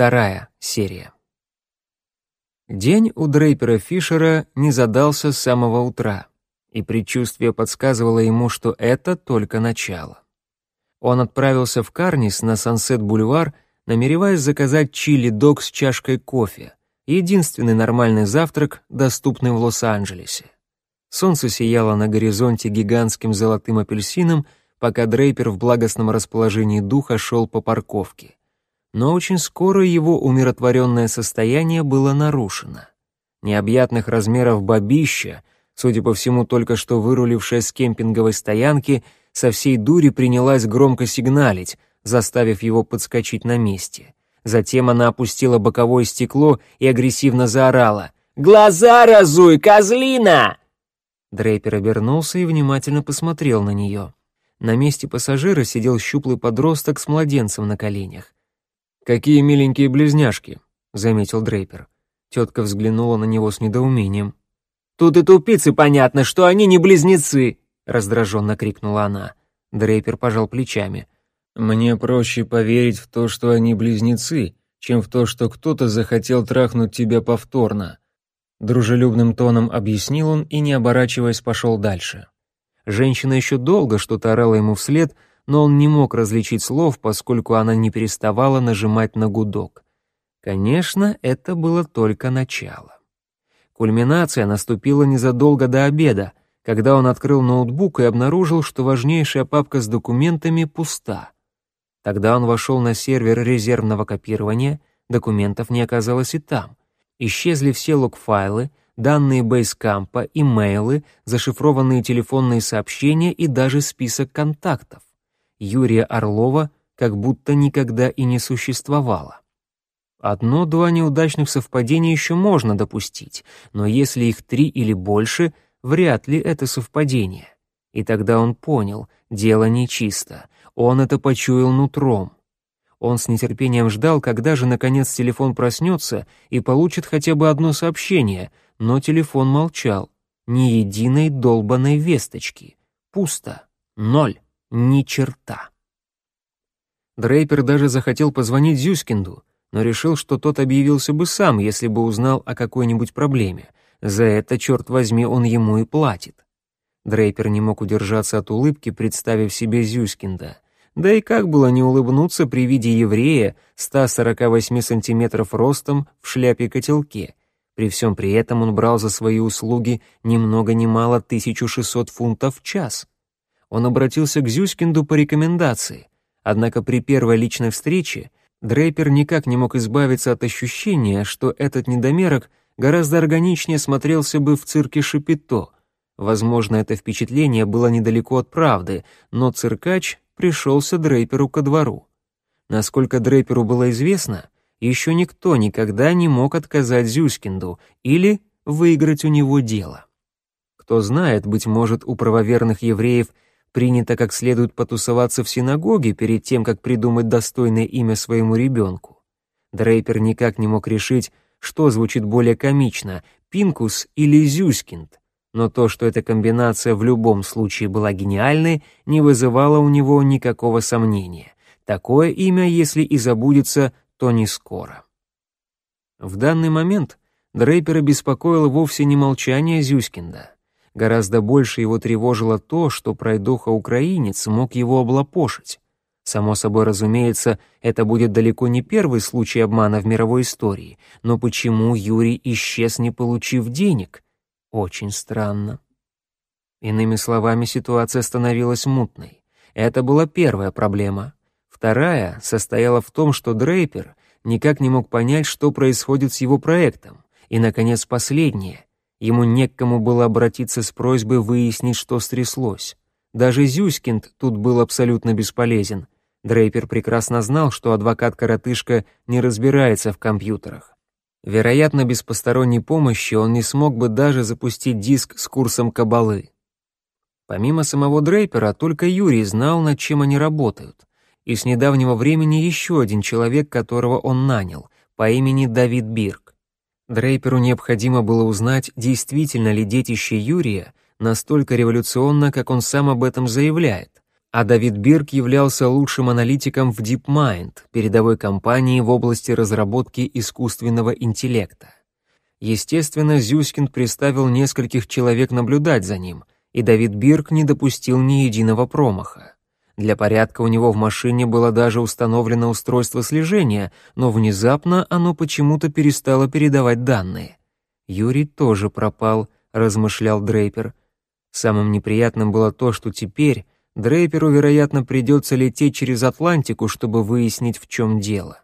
Вторая серия. День у Дрейпера Фишера не задался с самого утра, и предчувствие подсказывало ему, что это только начало. Он отправился в Карнис на Сансет-бульвар, намереваясь заказать чили-дог с чашкой кофе, единственный нормальный завтрак, доступный в Лос-Анджелесе. Солнце сияло на горизонте гигантским золотым апельсином, пока Дрейпер в благостном расположении духа шел по парковке но очень скоро его умиротворенное состояние было нарушено. Необъятных размеров бабища, судя по всему, только что вырулившая с кемпинговой стоянки, со всей дури принялась громко сигналить, заставив его подскочить на месте. Затем она опустила боковое стекло и агрессивно заорала. «Глаза разуй, козлина!» Дрейпер обернулся и внимательно посмотрел на нее. На месте пассажира сидел щуплый подросток с младенцем на коленях. «Какие миленькие близняшки», — заметил Дрейпер. Тетка взглянула на него с недоумением. «Тут и тупицы понятно, что они не близнецы!» — раздраженно крикнула она. Дрейпер пожал плечами. «Мне проще поверить в то, что они близнецы, чем в то, что кто-то захотел трахнуть тебя повторно». Дружелюбным тоном объяснил он и, не оборачиваясь, пошел дальше. Женщина еще долго что-то орала ему вслед, но он не мог различить слов, поскольку она не переставала нажимать на гудок. Конечно, это было только начало. Кульминация наступила незадолго до обеда, когда он открыл ноутбук и обнаружил, что важнейшая папка с документами пуста. Тогда он вошел на сервер резервного копирования, документов не оказалось и там. Исчезли все лог-файлы, данные бейскампа, имейлы, зашифрованные телефонные сообщения и даже список контактов. Юрия Орлова как будто никогда и не существовало. Одно-два неудачных совпадения еще можно допустить, но если их три или больше, вряд ли это совпадение. И тогда он понял, дело нечисто, он это почуял нутром. Он с нетерпением ждал, когда же наконец телефон проснется и получит хотя бы одно сообщение, но телефон молчал. Ни единой долбанной весточки. Пусто. Ноль. Ни черта. Дрейпер даже захотел позвонить Зюскинду, но решил, что тот объявился бы сам, если бы узнал о какой-нибудь проблеме. За это, черт возьми, он ему и платит. Дрейпер не мог удержаться от улыбки, представив себе Зюскинда. Да и как было не улыбнуться при виде еврея 148 сантиметров ростом в шляпе-котелке. При всем при этом он брал за свои услуги ни много ни мало 1600 фунтов в час. Он обратился к Зюскинду по рекомендации, однако при первой личной встрече Дрейпер никак не мог избавиться от ощущения, что этот недомерок гораздо органичнее смотрелся бы в цирке Шапито. Возможно, это впечатление было недалеко от правды, но циркач пришелся Дрейперу ко двору. Насколько Дрейперу было известно, еще никто никогда не мог отказать Зюскинду или выиграть у него дело. Кто знает, быть может, у правоверных евреев – принято как следует потусоваться в синагоге перед тем, как придумать достойное имя своему ребенку. Дрейпер никак не мог решить, что звучит более комично — Пинкус или Зюскинд. Но то, что эта комбинация в любом случае была гениальной, не вызывало у него никакого сомнения. Такое имя, если и забудется, то не скоро. В данный момент Дрейпера беспокоило вовсе не молчание Зюскинда. Гораздо больше его тревожило то, что пройдоха-украинец мог его облапошить. Само собой разумеется, это будет далеко не первый случай обмана в мировой истории, но почему Юрий исчез, не получив денег? Очень странно. Иными словами, ситуация становилась мутной. Это была первая проблема. Вторая состояла в том, что Дрейпер никак не мог понять, что происходит с его проектом. И, наконец, последнее. Ему не к кому было обратиться с просьбой выяснить, что стряслось. Даже Зюськинд тут был абсолютно бесполезен. Дрейпер прекрасно знал, что адвокат-коротышка не разбирается в компьютерах. Вероятно, без посторонней помощи он не смог бы даже запустить диск с курсом кабалы. Помимо самого Дрейпера, только Юрий знал, над чем они работают. И с недавнего времени еще один человек, которого он нанял, по имени Давид Бирк. Дрейперу необходимо было узнать, действительно ли детище Юрия настолько революционно, как он сам об этом заявляет, а Давид Бирк являлся лучшим аналитиком в DeepMind, передовой компании в области разработки искусственного интеллекта. Естественно, Зюскинд приставил нескольких человек наблюдать за ним, и Давид Бирк не допустил ни единого промаха. Для порядка у него в машине было даже установлено устройство слежения, но внезапно оно почему-то перестало передавать данные. Юрий тоже пропал, размышлял Дрейпер. Самым неприятным было то, что теперь Дрейперу, вероятно, придется лететь через Атлантику, чтобы выяснить, в чем дело.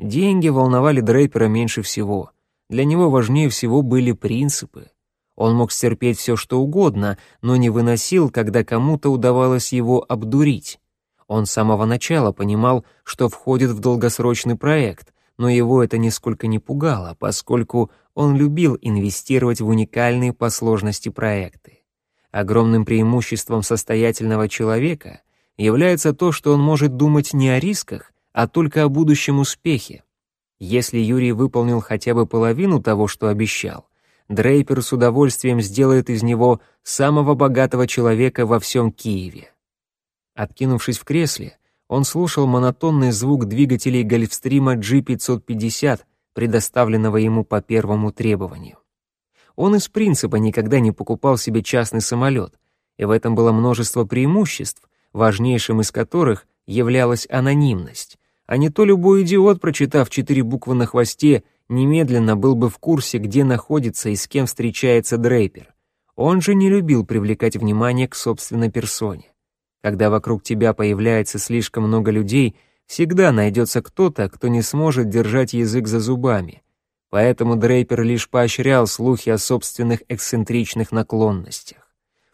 Деньги волновали Дрейпера меньше всего. Для него важнее всего были принципы. Он мог стерпеть все, что угодно, но не выносил, когда кому-то удавалось его обдурить. Он с самого начала понимал, что входит в долгосрочный проект, но его это нисколько не пугало, поскольку он любил инвестировать в уникальные по сложности проекты. Огромным преимуществом состоятельного человека является то, что он может думать не о рисках, а только о будущем успехе. Если Юрий выполнил хотя бы половину того, что обещал, Дрейпер с удовольствием сделает из него самого богатого человека во всем Киеве. Откинувшись в кресле, он слушал монотонный звук двигателей Гольфстрима G550, предоставленного ему по первому требованию. Он из принципа никогда не покупал себе частный самолет, и в этом было множество преимуществ, важнейшим из которых являлась анонимность. А не то любой идиот, прочитав четыре буквы на хвосте, немедленно был бы в курсе, где находится и с кем встречается Дрейпер. Он же не любил привлекать внимание к собственной персоне. Когда вокруг тебя появляется слишком много людей, всегда найдется кто-то, кто не сможет держать язык за зубами — Поэтому Дрейпер лишь поощрял слухи о собственных эксцентричных наклонностях.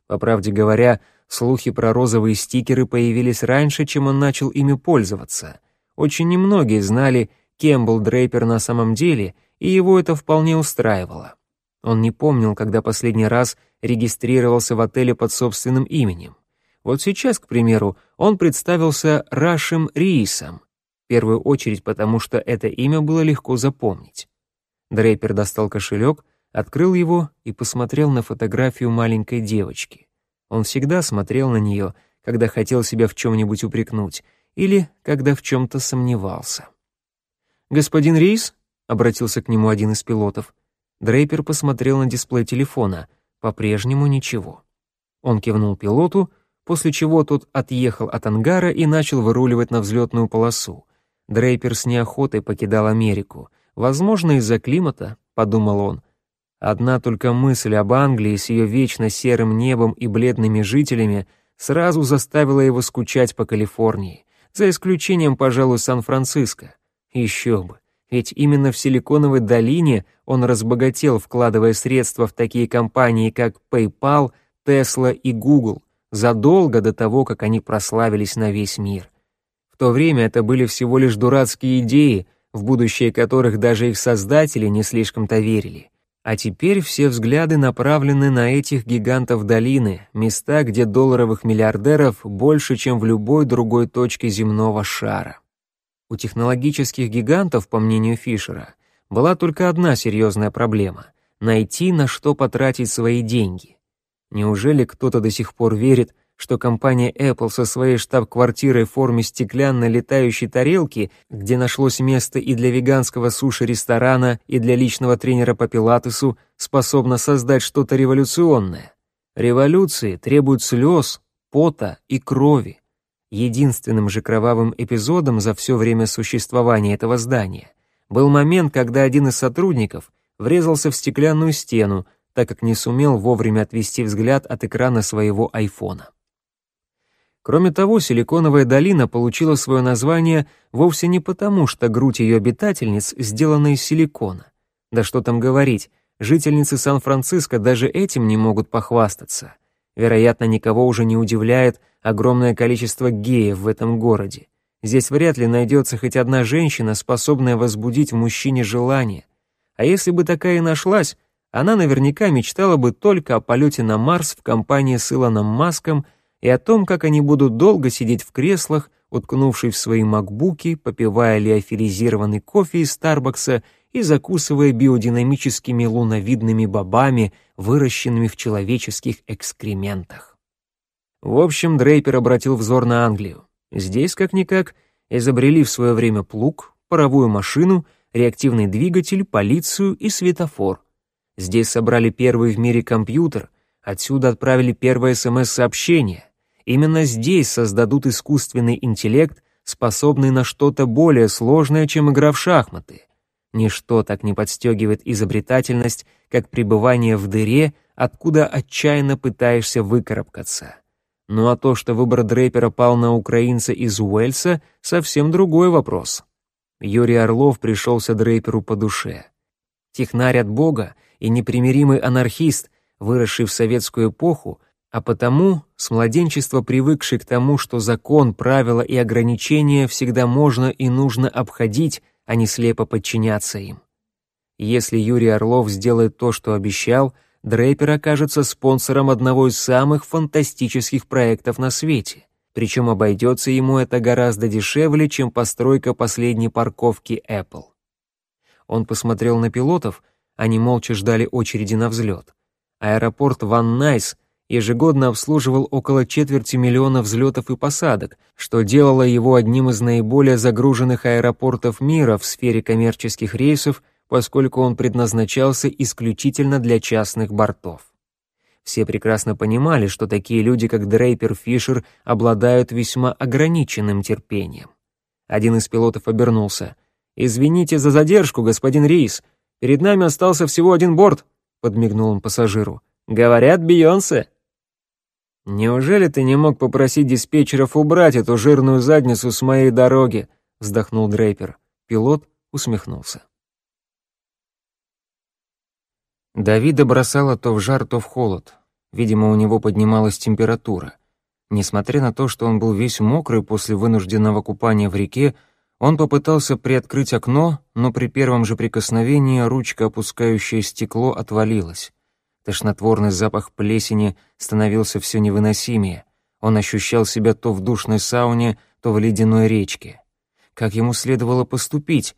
По правде говоря, слухи про розовые стикеры появились раньше, чем он начал ими пользоваться. Очень немногие знали, кем был Дрейпер на самом деле, и его это вполне устраивало. Он не помнил, когда последний раз регистрировался в отеле под собственным именем. Вот сейчас, к примеру, он представился Рашем Риисом, в первую очередь потому, что это имя было легко запомнить. Дрейпер достал кошелек, открыл его и посмотрел на фотографию маленькой девочки. Он всегда смотрел на нее, когда хотел себя в чем-нибудь упрекнуть или когда в чем-то сомневался. «Господин Рейс?» — обратился к нему один из пилотов. Дрейпер посмотрел на дисплей телефона. По-прежнему ничего. Он кивнул пилоту, после чего тот отъехал от ангара и начал выруливать на взлетную полосу. Дрейпер с неохотой покидал Америку — Возможно, из-за климата, подумал он. Одна только мысль об Англии с ее вечно серым небом и бледными жителями сразу заставила его скучать по Калифорнии, за исключением, пожалуй, Сан-Франциско. Еще бы, ведь именно в Силиконовой долине он разбогател, вкладывая средства в такие компании, как PayPal, Tesla и Google, задолго до того, как они прославились на весь мир. В то время это были всего лишь дурацкие идеи, в будущее которых даже их создатели не слишком-то верили. А теперь все взгляды направлены на этих гигантов долины, места, где долларовых миллиардеров больше, чем в любой другой точке земного шара. У технологических гигантов, по мнению Фишера, была только одна серьезная проблема — найти, на что потратить свои деньги. Неужели кто-то до сих пор верит, что компания Apple со своей штаб-квартирой в форме стеклянной летающей тарелки, где нашлось место и для веганского суши-ресторана, и для личного тренера по пилатесу, способна создать что-то революционное. Революции требуют слез, пота и крови. Единственным же кровавым эпизодом за все время существования этого здания был момент, когда один из сотрудников врезался в стеклянную стену, так как не сумел вовремя отвести взгляд от экрана своего айфона. Кроме того, Силиконовая долина получила свое название вовсе не потому, что грудь ее обитательниц сделана из силикона. Да что там говорить, жительницы Сан-Франциско даже этим не могут похвастаться. Вероятно, никого уже не удивляет огромное количество геев в этом городе. Здесь вряд ли найдется хоть одна женщина, способная возбудить в мужчине желание. А если бы такая и нашлась, она наверняка мечтала бы только о полете на Марс в компании с Илоном Маском и о том, как они будут долго сидеть в креслах, уткнувшись в свои макбуки, попивая лиофилизированный кофе из Старбакса и закусывая биодинамическими луновидными бобами, выращенными в человеческих экскрементах. В общем, Дрейпер обратил взор на Англию. Здесь, как-никак, изобрели в свое время плуг, паровую машину, реактивный двигатель, полицию и светофор. Здесь собрали первый в мире компьютер, отсюда отправили первое СМС-сообщение. Именно здесь создадут искусственный интеллект, способный на что-то более сложное, чем игра в шахматы. Ничто так не подстегивает изобретательность, как пребывание в дыре, откуда отчаянно пытаешься выкарабкаться. Ну а то, что выбор Дрейпера пал на украинца из Уэльса, совсем другой вопрос. Юрий Орлов пришелся Дрейперу по душе. Технарь от Бога и непримиримый анархист, выросший в советскую эпоху, а потому с младенчества привыкший к тому, что закон, правила и ограничения всегда можно и нужно обходить, а не слепо подчиняться им. Если Юрий Орлов сделает то, что обещал, Дрейпер окажется спонсором одного из самых фантастических проектов на свете. Причем обойдется ему это гораздо дешевле, чем постройка последней парковки Apple. Он посмотрел на пилотов, они молча ждали очереди на взлет. Аэропорт Ван Найс ежегодно обслуживал около четверти миллиона взлетов и посадок, что делало его одним из наиболее загруженных аэропортов мира в сфере коммерческих рейсов, поскольку он предназначался исключительно для частных бортов. Все прекрасно понимали, что такие люди, как Дрейпер Фишер, обладают весьма ограниченным терпением. Один из пилотов обернулся. «Извините за задержку, господин Рейс. Перед нами остался всего один борт», — подмигнул он пассажиру. «Говорят, Бейонсе». «Неужели ты не мог попросить диспетчеров убрать эту жирную задницу с моей дороги?» — вздохнул Дрейпер. Пилот усмехнулся. Давида бросало то в жар, то в холод. Видимо, у него поднималась температура. Несмотря на то, что он был весь мокрый после вынужденного купания в реке, он попытался приоткрыть окно, но при первом же прикосновении ручка, опускающая стекло, отвалилась. Тошнотворный запах плесени становился все невыносимее. Он ощущал себя то в душной сауне, то в ледяной речке. Как ему следовало поступить?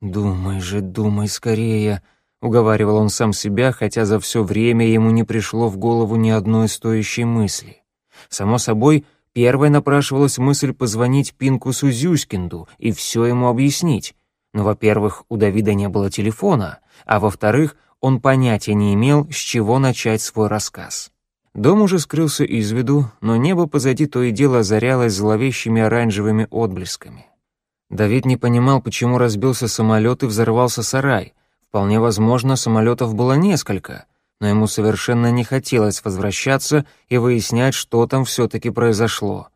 «Думай же, думай скорее», уговаривал он сам себя, хотя за все время ему не пришло в голову ни одной стоящей мысли. Само собой, первой напрашивалась мысль позвонить Пинку Сузюськинду и все ему объяснить. Но, во-первых, у Давида не было телефона, а во-вторых, он понятия не имел, с чего начать свой рассказ. Дом уже скрылся из виду, но небо позади то и дело озарялось зловещими оранжевыми отблесками. Давид не понимал, почему разбился самолет и взорвался сарай — Вполне возможно, самолетов было несколько, но ему совершенно не хотелось возвращаться и выяснять, что там все-таки произошло.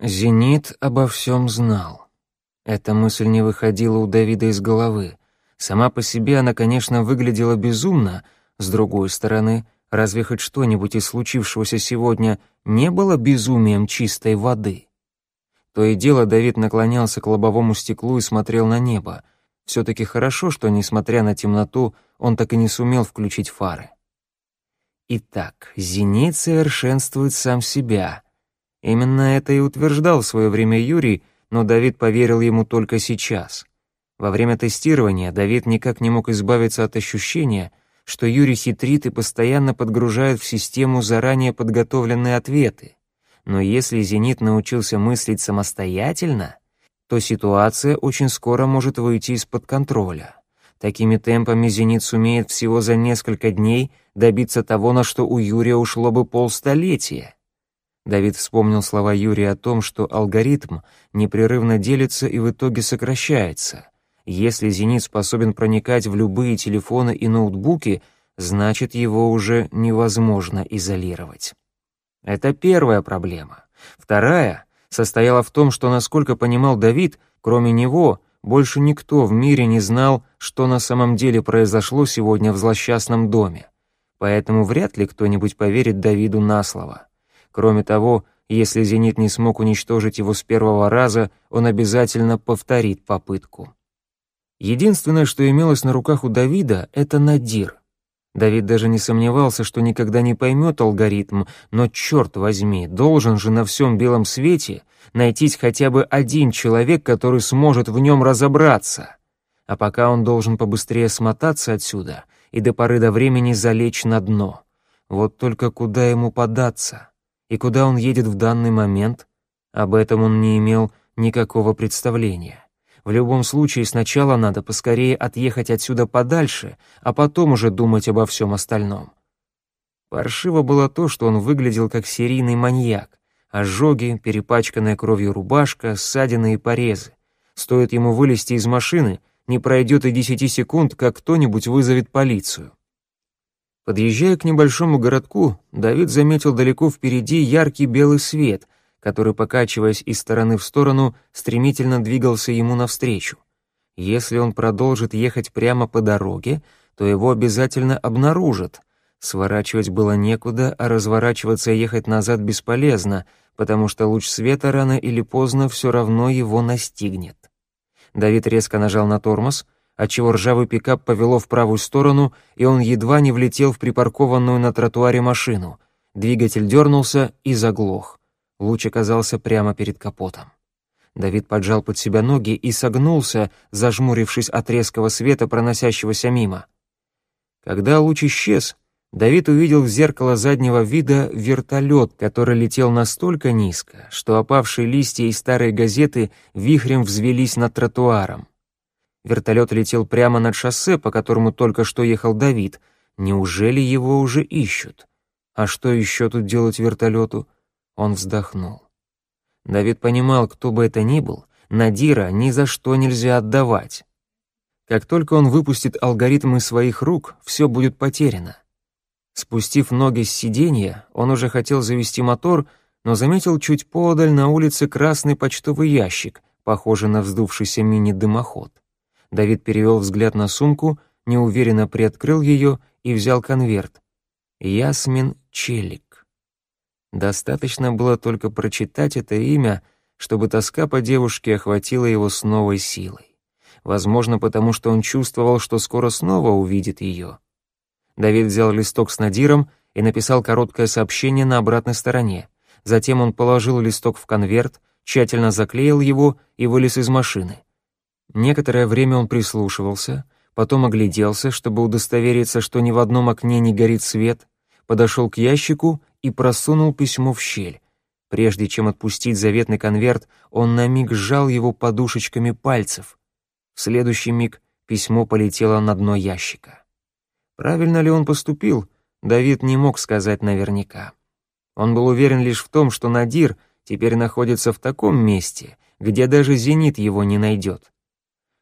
«Зенит обо всем знал». Эта мысль не выходила у Давида из головы. Сама по себе она, конечно, выглядела безумно, с другой стороны, разве хоть что-нибудь из случившегося сегодня не было безумием чистой воды? То и дело Давид наклонялся к лобовому стеклу и смотрел на небо — все-таки хорошо, что, несмотря на темноту, он так и не сумел включить фары. Итак, «Зенит» совершенствует сам себя. Именно это и утверждал в свое время Юрий, но Давид поверил ему только сейчас. Во время тестирования Давид никак не мог избавиться от ощущения, что Юрий хитрит и постоянно подгружает в систему заранее подготовленные ответы. Но если «Зенит» научился мыслить самостоятельно, то ситуация очень скоро может выйти из-под контроля. Такими темпами «Зенит» сумеет всего за несколько дней добиться того, на что у Юрия ушло бы полстолетия. Давид вспомнил слова Юрия о том, что алгоритм непрерывно делится и в итоге сокращается. Если «Зенит» способен проникать в любые телефоны и ноутбуки, значит, его уже невозможно изолировать. Это первая проблема. Вторая состояла в том, что, насколько понимал Давид, кроме него, больше никто в мире не знал, что на самом деле произошло сегодня в злосчастном доме. Поэтому вряд ли кто-нибудь поверит Давиду на слово. Кроме того, если «Зенит» не смог уничтожить его с первого раза, он обязательно повторит попытку. Единственное, что имелось на руках у Давида, это Надир — Давид даже не сомневался, что никогда не поймет алгоритм, но, черт возьми, должен же на всем белом свете найтись хотя бы один человек, который сможет в нем разобраться. А пока он должен побыстрее смотаться отсюда и до поры до времени залечь на дно. Вот только куда ему податься? И куда он едет в данный момент? Об этом он не имел никакого представления. В любом случае, сначала надо поскорее отъехать отсюда подальше, а потом уже думать обо всем остальном. Паршиво было то, что он выглядел как серийный маньяк. Ожоги, перепачканная кровью рубашка, ссадины и порезы. Стоит ему вылезти из машины, не пройдет и десяти секунд, как кто-нибудь вызовет полицию. Подъезжая к небольшому городку, Давид заметил далеко впереди яркий белый свет, который, покачиваясь из стороны в сторону, стремительно двигался ему навстречу. Если он продолжит ехать прямо по дороге, то его обязательно обнаружат. Сворачивать было некуда, а разворачиваться и ехать назад бесполезно, потому что луч света рано или поздно все равно его настигнет. Давид резко нажал на тормоз — отчего ржавый пикап повело в правую сторону, и он едва не влетел в припаркованную на тротуаре машину. Двигатель дернулся и заглох. Луч оказался прямо перед капотом. Давид поджал под себя ноги и согнулся, зажмурившись от резкого света, проносящегося мимо. Когда луч исчез, Давид увидел в зеркало заднего вида вертолет, который летел настолько низко, что опавшие листья и старые газеты вихрем взвелись над тротуаром. Вертолет летел прямо над шоссе, по которому только что ехал Давид. Неужели его уже ищут? А что еще тут делать вертолету? Он вздохнул. Давид понимал, кто бы это ни был, Надира ни за что нельзя отдавать. Как только он выпустит алгоритм из своих рук, все будет потеряно. Спустив ноги с сиденья, он уже хотел завести мотор, но заметил чуть подаль на улице красный почтовый ящик, похожий на вздувшийся мини-дымоход. Давид перевел взгляд на сумку, неуверенно приоткрыл ее и взял конверт. Ясмин Челик. Достаточно было только прочитать это имя, чтобы тоска по девушке охватила его с новой силой. Возможно, потому что он чувствовал, что скоро снова увидит ее. Давид взял листок с Надиром и написал короткое сообщение на обратной стороне. Затем он положил листок в конверт, тщательно заклеил его и вылез из машины. Некоторое время он прислушивался, потом огляделся, чтобы удостовериться, что ни в одном окне не горит свет, подошел к ящику и просунул письмо в щель. Прежде чем отпустить заветный конверт, он на миг сжал его подушечками пальцев. В следующий миг письмо полетело на дно ящика. Правильно ли он поступил, Давид не мог сказать наверняка. Он был уверен лишь в том, что Надир теперь находится в таком месте, где даже «Зенит» его не найдет.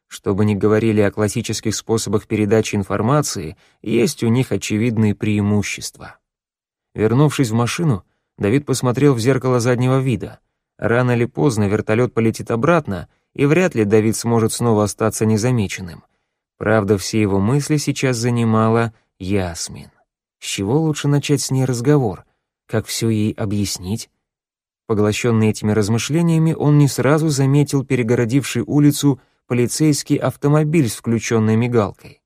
Что бы ни говорили о классических способах передачи информации, есть у них очевидные преимущества. Вернувшись в машину, Давид посмотрел в зеркало заднего вида. Рано или поздно вертолет полетит обратно, и вряд ли Давид сможет снова остаться незамеченным. Правда, все его мысли сейчас занимала Ясмин. С чего лучше начать с ней разговор? Как все ей объяснить? Поглощенный этими размышлениями, он не сразу заметил перегородивший улицу полицейский автомобиль с включенной мигалкой.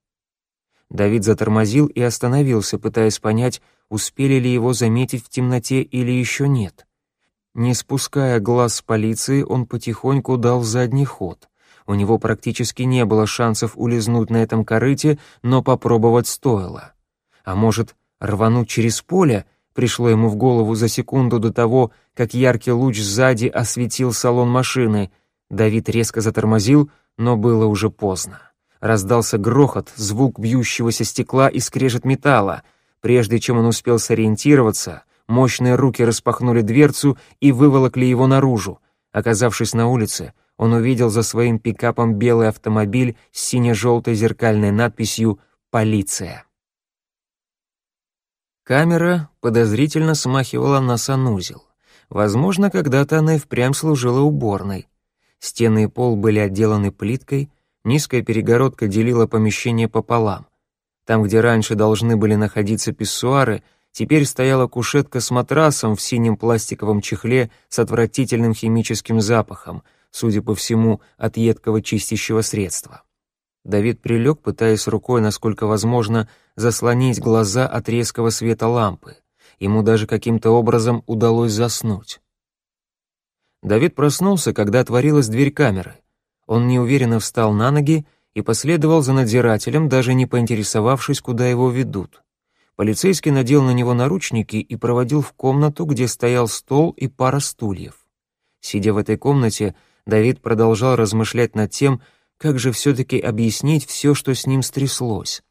Давид затормозил и остановился, пытаясь понять, успели ли его заметить в темноте или еще нет. Не спуская глаз с полиции, он потихоньку дал задний ход. У него практически не было шансов улизнуть на этом корыте, но попробовать стоило. А может, рвануть через поле, пришло ему в голову за секунду до того, как яркий луч сзади осветил салон машины. Давид резко затормозил, но было уже поздно. Раздался грохот, звук бьющегося стекла и скрежет металла. Прежде чем он успел сориентироваться, мощные руки распахнули дверцу и выволокли его наружу. Оказавшись на улице, он увидел за своим пикапом белый автомобиль с сине-желтой зеркальной надписью «Полиция». Камера подозрительно смахивала на санузел. Возможно, когда-то она и впрямь служила уборной. Стены и пол были отделаны плиткой, низкая перегородка делила помещение пополам. Там, где раньше должны были находиться писсуары, теперь стояла кушетка с матрасом в синем пластиковом чехле с отвратительным химическим запахом, судя по всему, от едкого чистящего средства. Давид прилег, пытаясь рукой, насколько возможно, заслонить глаза от резкого света лампы. Ему даже каким-то образом удалось заснуть. Давид проснулся, когда отворилась дверь камеры. Он неуверенно встал на ноги и последовал за надзирателем, даже не поинтересовавшись, куда его ведут. Полицейский надел на него наручники и проводил в комнату, где стоял стол и пара стульев. Сидя в этой комнате, Давид продолжал размышлять над тем, как же все-таки объяснить все, что с ним стряслось.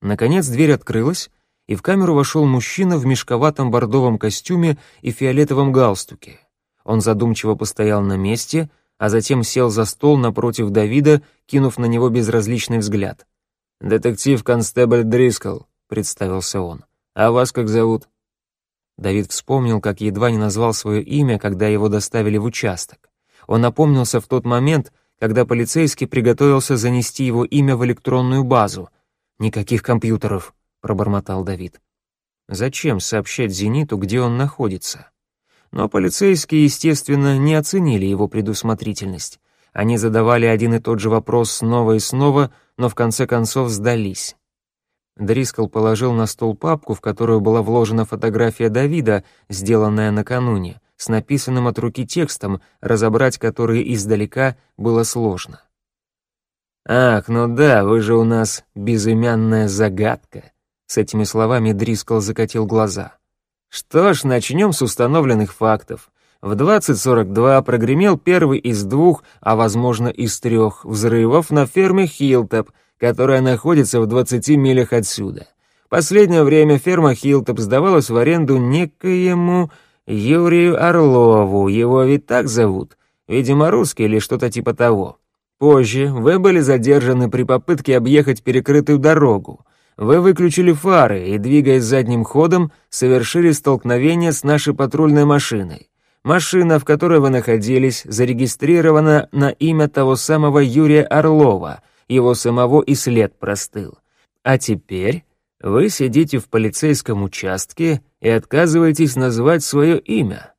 Наконец дверь открылась, и в камеру вошел мужчина в мешковатом бордовом костюме и фиолетовом галстуке. Он задумчиво постоял на месте, а затем сел за стол напротив Давида, кинув на него безразличный взгляд. «Детектив-констебль Дрискл», — представился он. «А вас как зовут?» Давид вспомнил, как едва не назвал свое имя, когда его доставили в участок. Он напомнился в тот момент, когда полицейский приготовился занести его имя в электронную базу. «Никаких компьютеров», — пробормотал Давид. Зачем сообщать «Зениту», где он находится? Но полицейские, естественно, не оценили его предусмотрительность. Они задавали один и тот же вопрос снова и снова, но в конце концов сдались. Дрискл положил на стол папку, в которую была вложена фотография Давида, сделанная накануне, с написанным от руки текстом, разобрать который издалека было сложно. «Ах, ну да, вы же у нас безымянная загадка», — с этими словами Дрискл закатил глаза. «Что ж, начнем с установленных фактов. В 20.42 прогремел первый из двух, а возможно из трех, взрывов на ферме Хилтоп — которая находится в 20 милях отсюда. Последнее время ферма Хилтоп сдавалась в аренду некоему Юрию Орлову, его ведь так зовут, видимо, русский или что-то типа того. Позже вы были задержаны при попытке объехать перекрытую дорогу. Вы выключили фары и, двигаясь задним ходом, совершили столкновение с нашей патрульной машиной. Машина, в которой вы находились, зарегистрирована на имя того самого Юрия Орлова — его самого и след простыл. А теперь вы сидите в полицейском участке и отказываетесь назвать свое имя».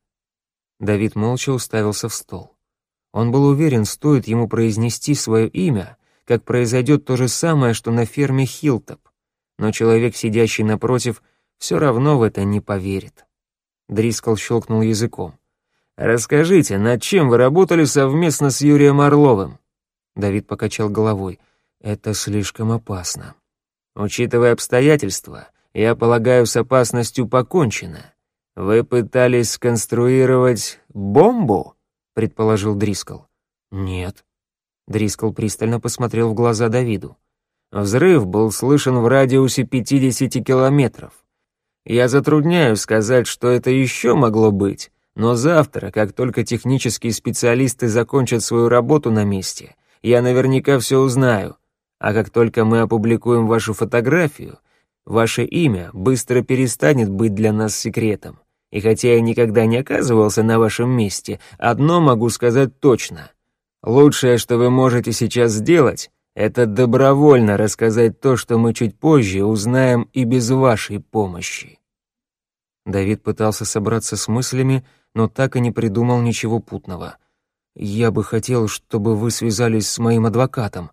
Давид молча уставился в стол. Он был уверен, стоит ему произнести свое имя, как произойдет то же самое, что на ферме Хилтоп. Но человек, сидящий напротив, все равно в это не поверит. Дрискл щелкнул языком. «Расскажите, над чем вы работали совместно с Юрием Орловым?» Давид покачал головой. «Это слишком опасно». «Учитывая обстоятельства, я полагаю, с опасностью покончено. Вы пытались сконструировать бомбу?» — предположил Дрискл. «Нет». Дрискл пристально посмотрел в глаза Давиду. Взрыв был слышен в радиусе 50 километров. Я затрудняюсь сказать, что это еще могло быть, но завтра, как только технические специалисты закончат свою работу на месте, я наверняка все узнаю. А как только мы опубликуем вашу фотографию, ваше имя быстро перестанет быть для нас секретом. И хотя я никогда не оказывался на вашем месте, одно могу сказать точно. Лучшее, что вы можете сейчас сделать, это добровольно рассказать то, что мы чуть позже узнаем и без вашей помощи. Давид пытался собраться с мыслями, но так и не придумал ничего путного. «Я бы хотел, чтобы вы связались с моим адвокатом».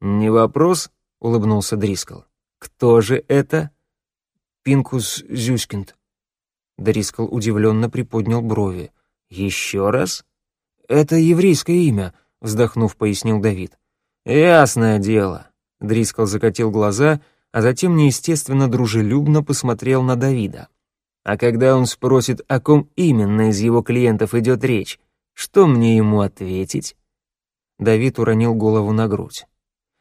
«Не вопрос», — улыбнулся Дрискл. «Кто же это?» «Пинкус Зюскинд». Дрискл удивленно приподнял брови. «Еще раз?» «Это еврейское имя», — вздохнув, пояснил Давид. «Ясное дело». Дрискл закатил глаза, а затем неестественно дружелюбно посмотрел на Давида. «А когда он спросит, о ком именно из его клиентов идет речь, что мне ему ответить? Давид уронил голову на грудь.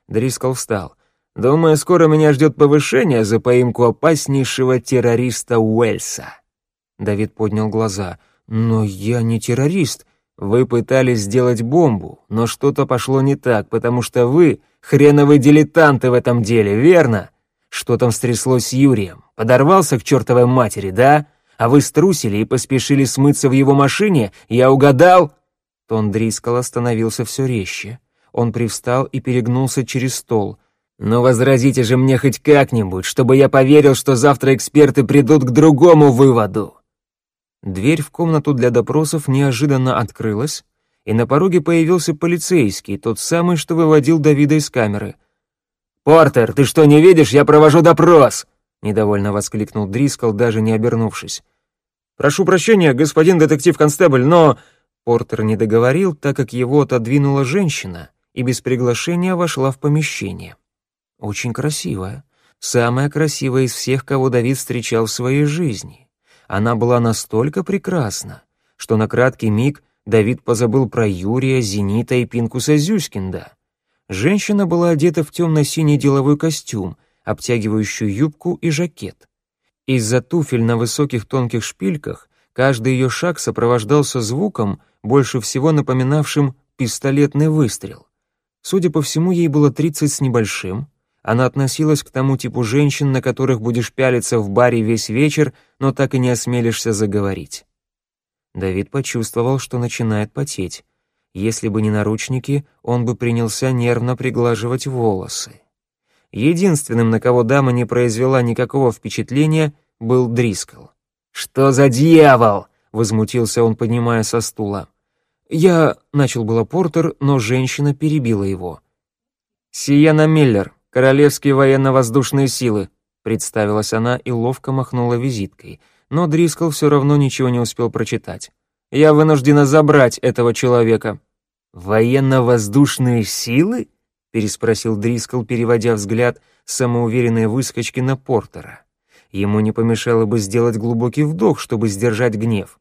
Дрискл встал. «Думаю, скоро меня ждет повышение за поимку опаснейшего террориста Уэльса». Давид поднял глаза. «Но я не террорист. Вы пытались сделать бомбу, но что-то пошло не так, потому что вы хреновые дилетанты в этом деле, верно? Что там стряслось с Юрием? Подорвался к чертовой матери, да? а вы струсили и поспешили смыться в его машине, я угадал?» Тон Дрискала становился все резче. Он привстал и перегнулся через стол. «Ну возразите же мне хоть как-нибудь, чтобы я поверил, что завтра эксперты придут к другому выводу!» Дверь в комнату для допросов неожиданно открылась, и на пороге появился полицейский, тот самый, что выводил Давида из камеры. «Портер, ты что, не видишь? Я провожу допрос!» — недовольно воскликнул Дрискл, даже не обернувшись. «Прошу прощения, господин детектив-констебль, но...» Портер не договорил, так как его отодвинула женщина и без приглашения вошла в помещение. Очень красивая. самая красивая из всех, кого Давид встречал в своей жизни. Она была настолько прекрасна, что на краткий миг Давид позабыл про Юрия, Зенита и Пинкуса Зюскинда. Женщина была одета в темно-синий деловой костюм, обтягивающую юбку и жакет. Из-за туфель на высоких тонких шпильках каждый ее шаг сопровождался звуком, больше всего напоминавшим пистолетный выстрел. Судя по всему, ей было 30 с небольшим. Она относилась к тому типу женщин, на которых будешь пялиться в баре весь вечер, но так и не осмелишься заговорить. Давид почувствовал, что начинает потеть. Если бы не наручники, он бы принялся нервно приглаживать волосы. Единственным, на кого дама не произвела никакого впечатления, был Дрискл. «Что за дьявол?» — возмутился он, поднимая со стула. «Я...» — начал было Портер, но женщина перебила его. «Сиена Миллер, Королевские военно-воздушные силы», — представилась она и ловко махнула визиткой — но Дрискл все равно ничего не успел прочитать. «Я вынуждена забрать этого человека». «Военно-воздушные силы?» — переспросил Дрискл, переводя взгляд с самоуверенной выскочки на Портера. Ему не помешало бы сделать глубокий вдох, чтобы сдержать гнев.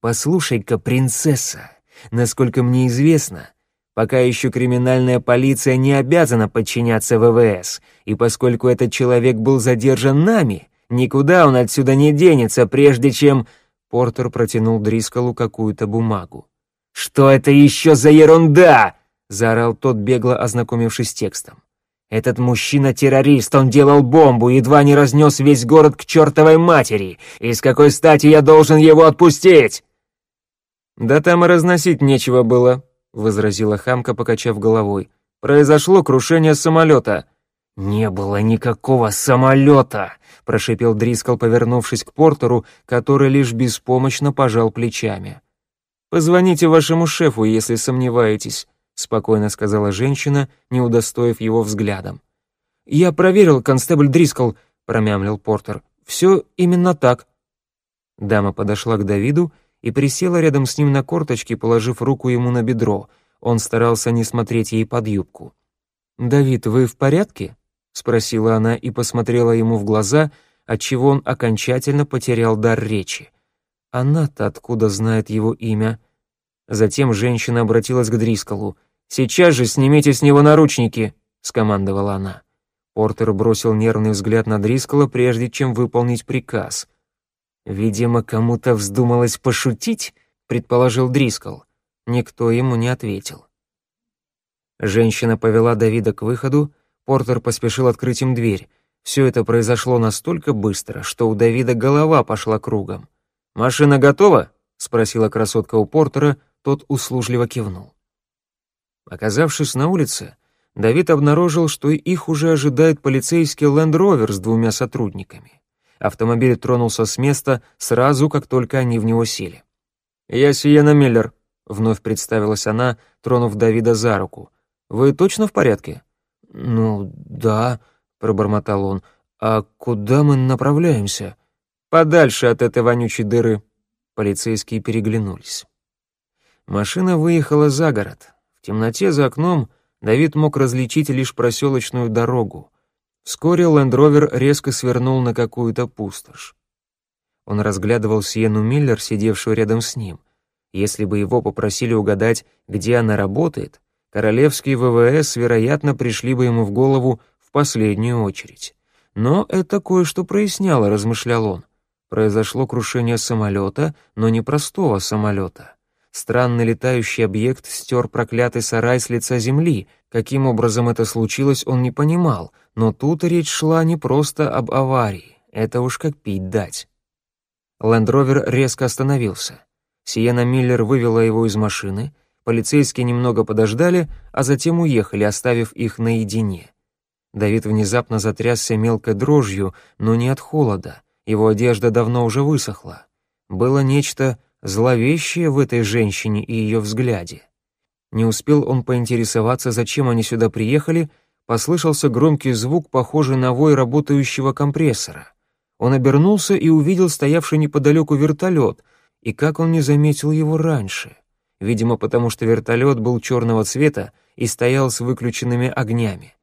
«Послушай-ка, принцесса, насколько мне известно, пока еще криминальная полиция не обязана подчиняться ВВС, и поскольку этот человек был задержан нами, Никуда он отсюда не денется, прежде чем...» Портер протянул Дрискалу какую-то бумагу. «Что это еще за ерунда?» — заорал тот, бегло ознакомившись с текстом. «Этот мужчина-террорист, он делал бомбу, едва не разнес весь город к чертовой матери. И с какой стати я должен его отпустить?» «Да там и разносить нечего было», — возразила хамка, покачав головой. «Произошло крушение самолета». «Не было никакого самолета!» — прошипел Дрискл, повернувшись к Портеру, который лишь беспомощно пожал плечами. «Позвоните вашему шефу, если сомневаетесь», — спокойно сказала женщина, не удостоив его взглядом. «Я проверил, констебль Дрискл», — промямлил Портер. «Все именно так». Дама подошла к Давиду присела рядом с ним на корточки, положив руку ему на бедро. Он старался не смотреть ей под юбку. «Давид, вы в порядке?» спросила она и посмотрела ему в глаза, отчего он окончательно потерял дар речи. Она-то откуда знает его имя? Затем женщина обратилась к Дрискалу. «Сейчас же снимите с него наручники!» — скомандовала она. Портер бросил нервный взгляд на Дрискала, прежде чем выполнить приказ. «Видимо, кому-то вздумалось пошутить», — предположил Дрискал. Никто ему не ответил. Женщина повела Давида к выходу, Портер поспешил открыть им дверь. Все это произошло настолько быстро, что у Давида голова пошла кругом. «Машина готова?» — спросила красотка у Портера, тот услужливо кивнул. Оказавшись на улице, Давид обнаружил, что их уже ожидает полицейский Ленд-Ровер с двумя сотрудниками. Автомобиль тронулся с места сразу, как только они в него сели. «Я Сиена Миллер», — вновь представилась она, тронув Давида за руку. «Вы точно в порядке?» «Ну, да», — пробормотал он. «А куда мы направляемся?» «Подальше от этой вонючей дыры». Полицейские переглянулись. Машина выехала за город. В темноте за окном Давид мог различить лишь проселочную дорогу. Вскоре Лендровер резко свернул на какую-то пустошь. Он разглядывал Сиену Миллер, сидевшую рядом с ним. Если бы его попросили угадать, где она работает, королевские ВВС, вероятно, пришли бы ему в голову в последнюю очередь. Но это кое-что проясняло, размышлял он. Произошло крушение самолета, но не простого самолета. Странный летающий объект стер проклятый сарай с лица земли. Каким образом это случилось, он не понимал, но тут речь шла не просто об аварии. Это уж как пить дать. Лендровер резко остановился. Сиена Миллер вывела его из машины — Полицейские немного подождали, а затем уехали, оставив их наедине. Давид внезапно затрясся мелкой дрожью, но не от холода. Его одежда давно уже высохла. Было нечто зловещее в этой женщине и ее взгляде. Не успел он поинтересоваться, зачем они сюда приехали, послышался громкий звук, похожий на вой работающего компрессора. Он обернулся и увидел стоявший неподалеку вертолет, и как он не заметил его раньше — видимо, потому что вертолет был черного цвета и стоял с выключенными огнями.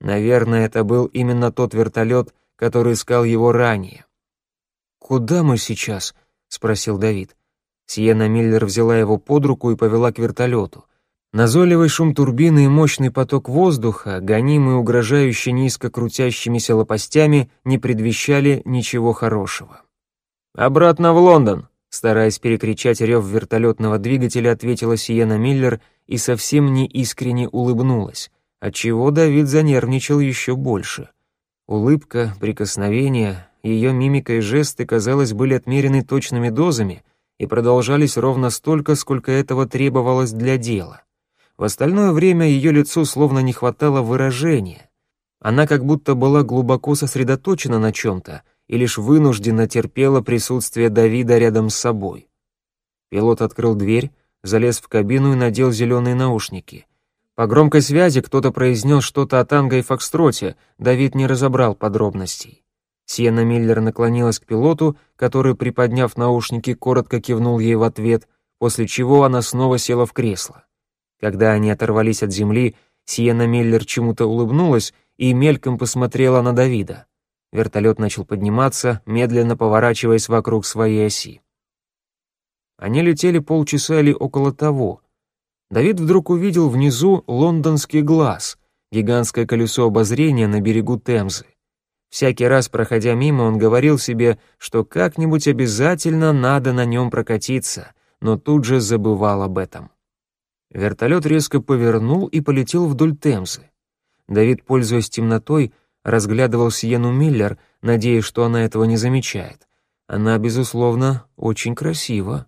Наверное, это был именно тот вертолет, который искал его ранее. «Куда мы сейчас?» — спросил Давид. Сиена Миллер взяла его под руку и повела к вертолету. Назойливый шум турбины и мощный поток воздуха, гонимые угрожающе низко крутящимися лопастями, не предвещали ничего хорошего. «Обратно в Лондон!» Стараясь перекричать рев вертолетного двигателя, ответила Сиена Миллер и совсем не искренне улыбнулась, отчего Давид занервничал еще больше. Улыбка, прикосновения, ее мимика и жесты, казалось, были отмерены точными дозами и продолжались ровно столько, сколько этого требовалось для дела. В остальное время ее лицу словно не хватало выражения. Она как будто была глубоко сосредоточена на чем-то и лишь вынужденно терпела присутствие Давида рядом с собой. Пилот открыл дверь, залез в кабину и надел зеленые наушники. По громкой связи кто-то произнес что-то о танго и фокстроте, Давид не разобрал подробностей. Сиена Миллер наклонилась к пилоту, который, приподняв наушники, коротко кивнул ей в ответ, после чего она снова села в кресло. Когда они оторвались от земли, Сиена Миллер чему-то улыбнулась и мельком посмотрела на Давида. Вертолет начал подниматься, медленно поворачиваясь вокруг своей оси. Они летели полчаса или около того. Давид вдруг увидел внизу лондонский глаз, гигантское колесо обозрения на берегу Темзы. Всякий раз, проходя мимо, он говорил себе, что как-нибудь обязательно надо на нем прокатиться, но тут же забывал об этом. Вертолет резко повернул и полетел вдоль Темзы. Давид, пользуясь темнотой, разглядывал Сиену Миллер, надеясь, что она этого не замечает. Она, безусловно, очень красива.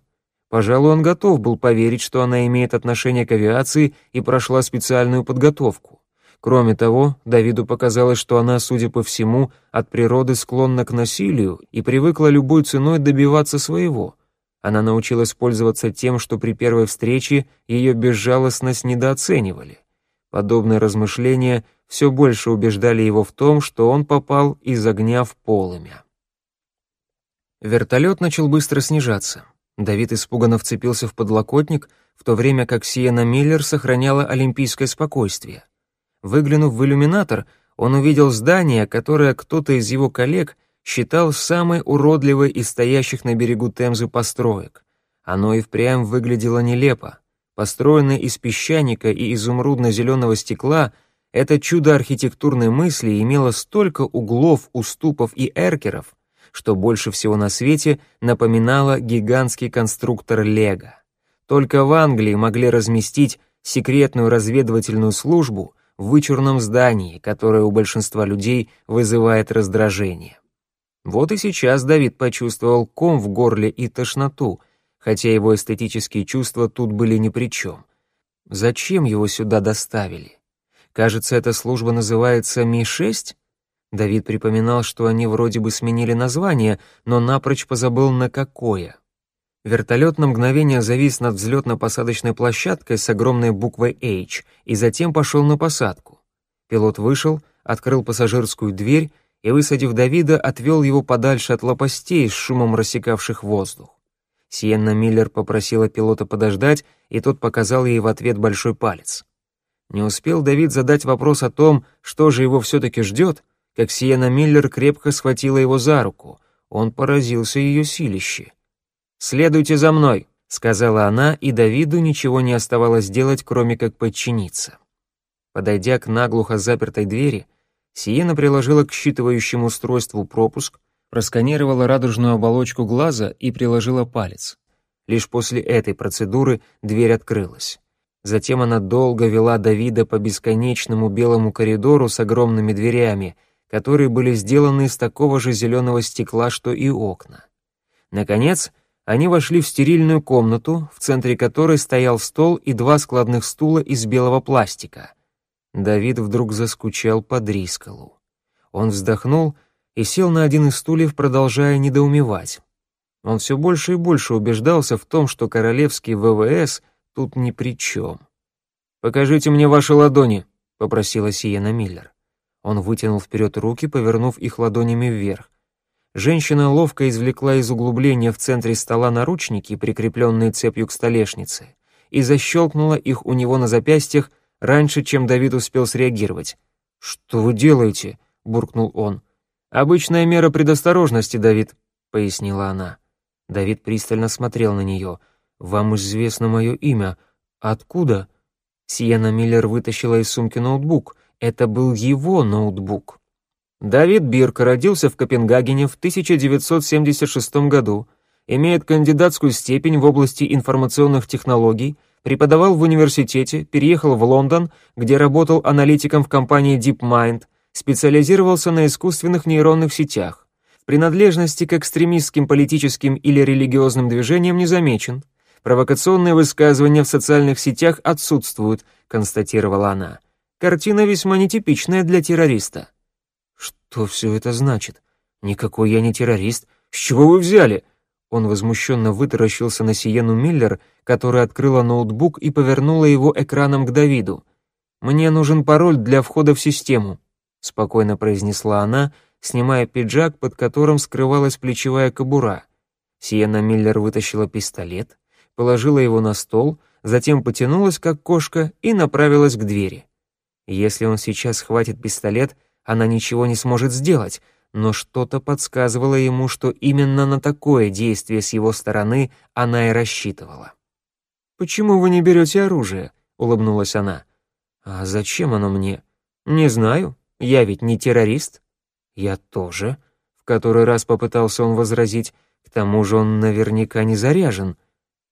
Пожалуй, он готов был поверить, что она имеет отношение к авиации и прошла специальную подготовку. Кроме того, Давиду показалось, что она, судя по всему, от природы склонна к насилию и привыкла любой ценой добиваться своего. Она научилась пользоваться тем, что при первой встрече ее безжалостность недооценивали. Подобные размышления все больше убеждали его в том, что он попал из огня в полымя. Вертолет начал быстро снижаться. Давид испуганно вцепился в подлокотник, в то время как Сиена Миллер сохраняла олимпийское спокойствие. Выглянув в иллюминатор, он увидел здание, которое кто-то из его коллег считал самой уродливой из стоящих на берегу Темзы построек. Оно и впрямь выглядело нелепо. Построенное из песчаника и изумрудно-зеленого стекла, это чудо архитектурной мысли имело столько углов, уступов и эркеров, что больше всего на свете напоминало гигантский конструктор Лего. Только в Англии могли разместить секретную разведывательную службу в вычурном здании, которое у большинства людей вызывает раздражение. Вот и сейчас Давид почувствовал ком в горле и тошноту, хотя его эстетические чувства тут были ни при чем. Зачем его сюда доставили? Кажется, эта служба называется Ми-6? Давид припоминал, что они вроде бы сменили название, но напрочь позабыл на какое. Вертолет на мгновение завис над взлетно-посадочной площадкой с огромной буквой H и затем пошел на посадку. Пилот вышел, открыл пассажирскую дверь и, высадив Давида, отвел его подальше от лопастей с шумом рассекавших воздух. Сиенна Миллер попросила пилота подождать, и тот показал ей в ответ большой палец. Не успел Давид задать вопрос о том, что же его все-таки ждет, как Сиена Миллер крепко схватила его за руку. Он поразился ее силище. «Следуйте за мной», — сказала она, и Давиду ничего не оставалось делать, кроме как подчиниться. Подойдя к наглухо запертой двери, Сиена приложила к считывающему устройству пропуск, просканировала радужную оболочку глаза и приложила палец. Лишь после этой процедуры дверь открылась. Затем она долго вела Давида по бесконечному белому коридору с огромными дверями, которые были сделаны из такого же зеленого стекла, что и окна. Наконец, они вошли в стерильную комнату, в центре которой стоял стол и два складных стула из белого пластика. Давид вдруг заскучал по Дрискалу. Он вздохнул и сел на один из стульев, продолжая недоумевать. Он все больше и больше убеждался в том, что королевский ВВС тут ни при чем. «Покажите мне ваши ладони», — попросила Сиена Миллер. Он вытянул вперед руки, повернув их ладонями вверх. Женщина ловко извлекла из углубления в центре стола наручники, прикрепленные цепью к столешнице, и защелкнула их у него на запястьях раньше, чем Давид успел среагировать. «Что вы делаете?» — буркнул он. «Обычная мера предосторожности, Давид», — пояснила она. Давид пристально смотрел на нее. «Вам известно мое имя. Откуда?» Сиена Миллер вытащила из сумки ноутбук. Это был его ноутбук. Давид Бирк родился в Копенгагене в 1976 году, имеет кандидатскую степень в области информационных технологий, преподавал в университете, переехал в Лондон, где работал аналитиком в компании DeepMind, специализировался на искусственных нейронных сетях. В принадлежности к экстремистским политическим или религиозным движениям не замечен. Провокационные высказывания в социальных сетях отсутствуют, констатировала она. Картина весьма нетипичная для террориста. Что все это значит? Никакой я не террорист. С чего вы взяли? Он возмущенно вытаращился на Сиену Миллер, которая открыла ноутбук и повернула его экраном к Давиду. «Мне нужен пароль для входа в систему», — спокойно произнесла она, снимая пиджак, под которым скрывалась плечевая кобура. Сиена Миллер вытащила пистолет, положила его на стол, затем потянулась, как кошка, и направилась к двери. Если он сейчас схватит пистолет, она ничего не сможет сделать — но что-то подсказывало ему, что именно на такое действие с его стороны она и рассчитывала. «Почему вы не берете оружие?» — улыбнулась она. «А зачем оно мне?» «Не знаю. Я ведь не террорист». «Я тоже», — в который раз попытался он возразить. «К тому же он наверняка не заряжен».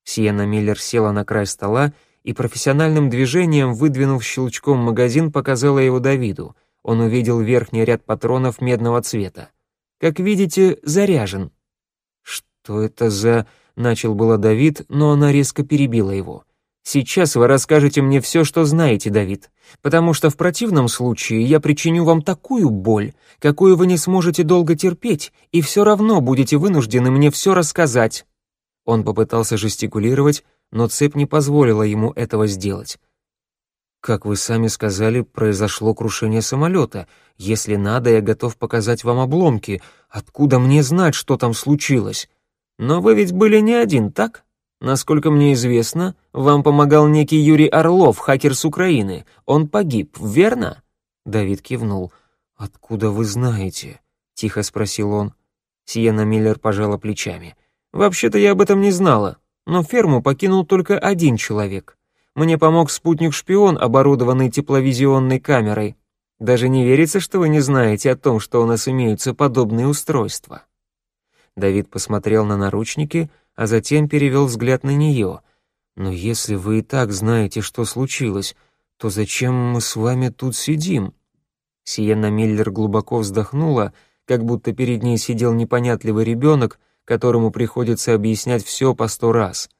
Сиена Миллер села на край стола и профессиональным движением, выдвинув щелчком магазин, показала его Давиду — он увидел верхний ряд патронов медного цвета. Как видите, заряжен. Что это за... Начал было Давид, но она резко перебила его. «Сейчас вы расскажете мне все, что знаете, Давид, потому что в противном случае я причиню вам такую боль, какую вы не сможете долго терпеть, и все равно будете вынуждены мне все рассказать». Он попытался жестикулировать, но цепь не позволила ему этого сделать. Как вы сами сказали, произошло крушение самолета. Если надо, я готов показать вам обломки. Откуда мне знать, что там случилось? Но вы ведь были не один, так? Насколько мне известно, вам помогал некий Юрий Орлов, хакер с Украины. Он погиб, верно? Давид кивнул. Откуда вы знаете? тихо спросил он. Сиена Миллер пожала плечами. Вообще-то я об этом не знала, но ферму покинул только один человек. Мне помог спутник-шпион, оборудованный тепловизионной камерой. Даже не верится, что вы не знаете о том, что у нас имеются подобные устройства». Давид посмотрел на наручники, а затем перевел взгляд на нее. «Но если вы и так знаете, что случилось, то зачем мы с вами тут сидим?» Сиенна Миллер глубоко вздохнула, как будто перед ней сидел непонятливый ребенок, которому приходится объяснять все по сто раз.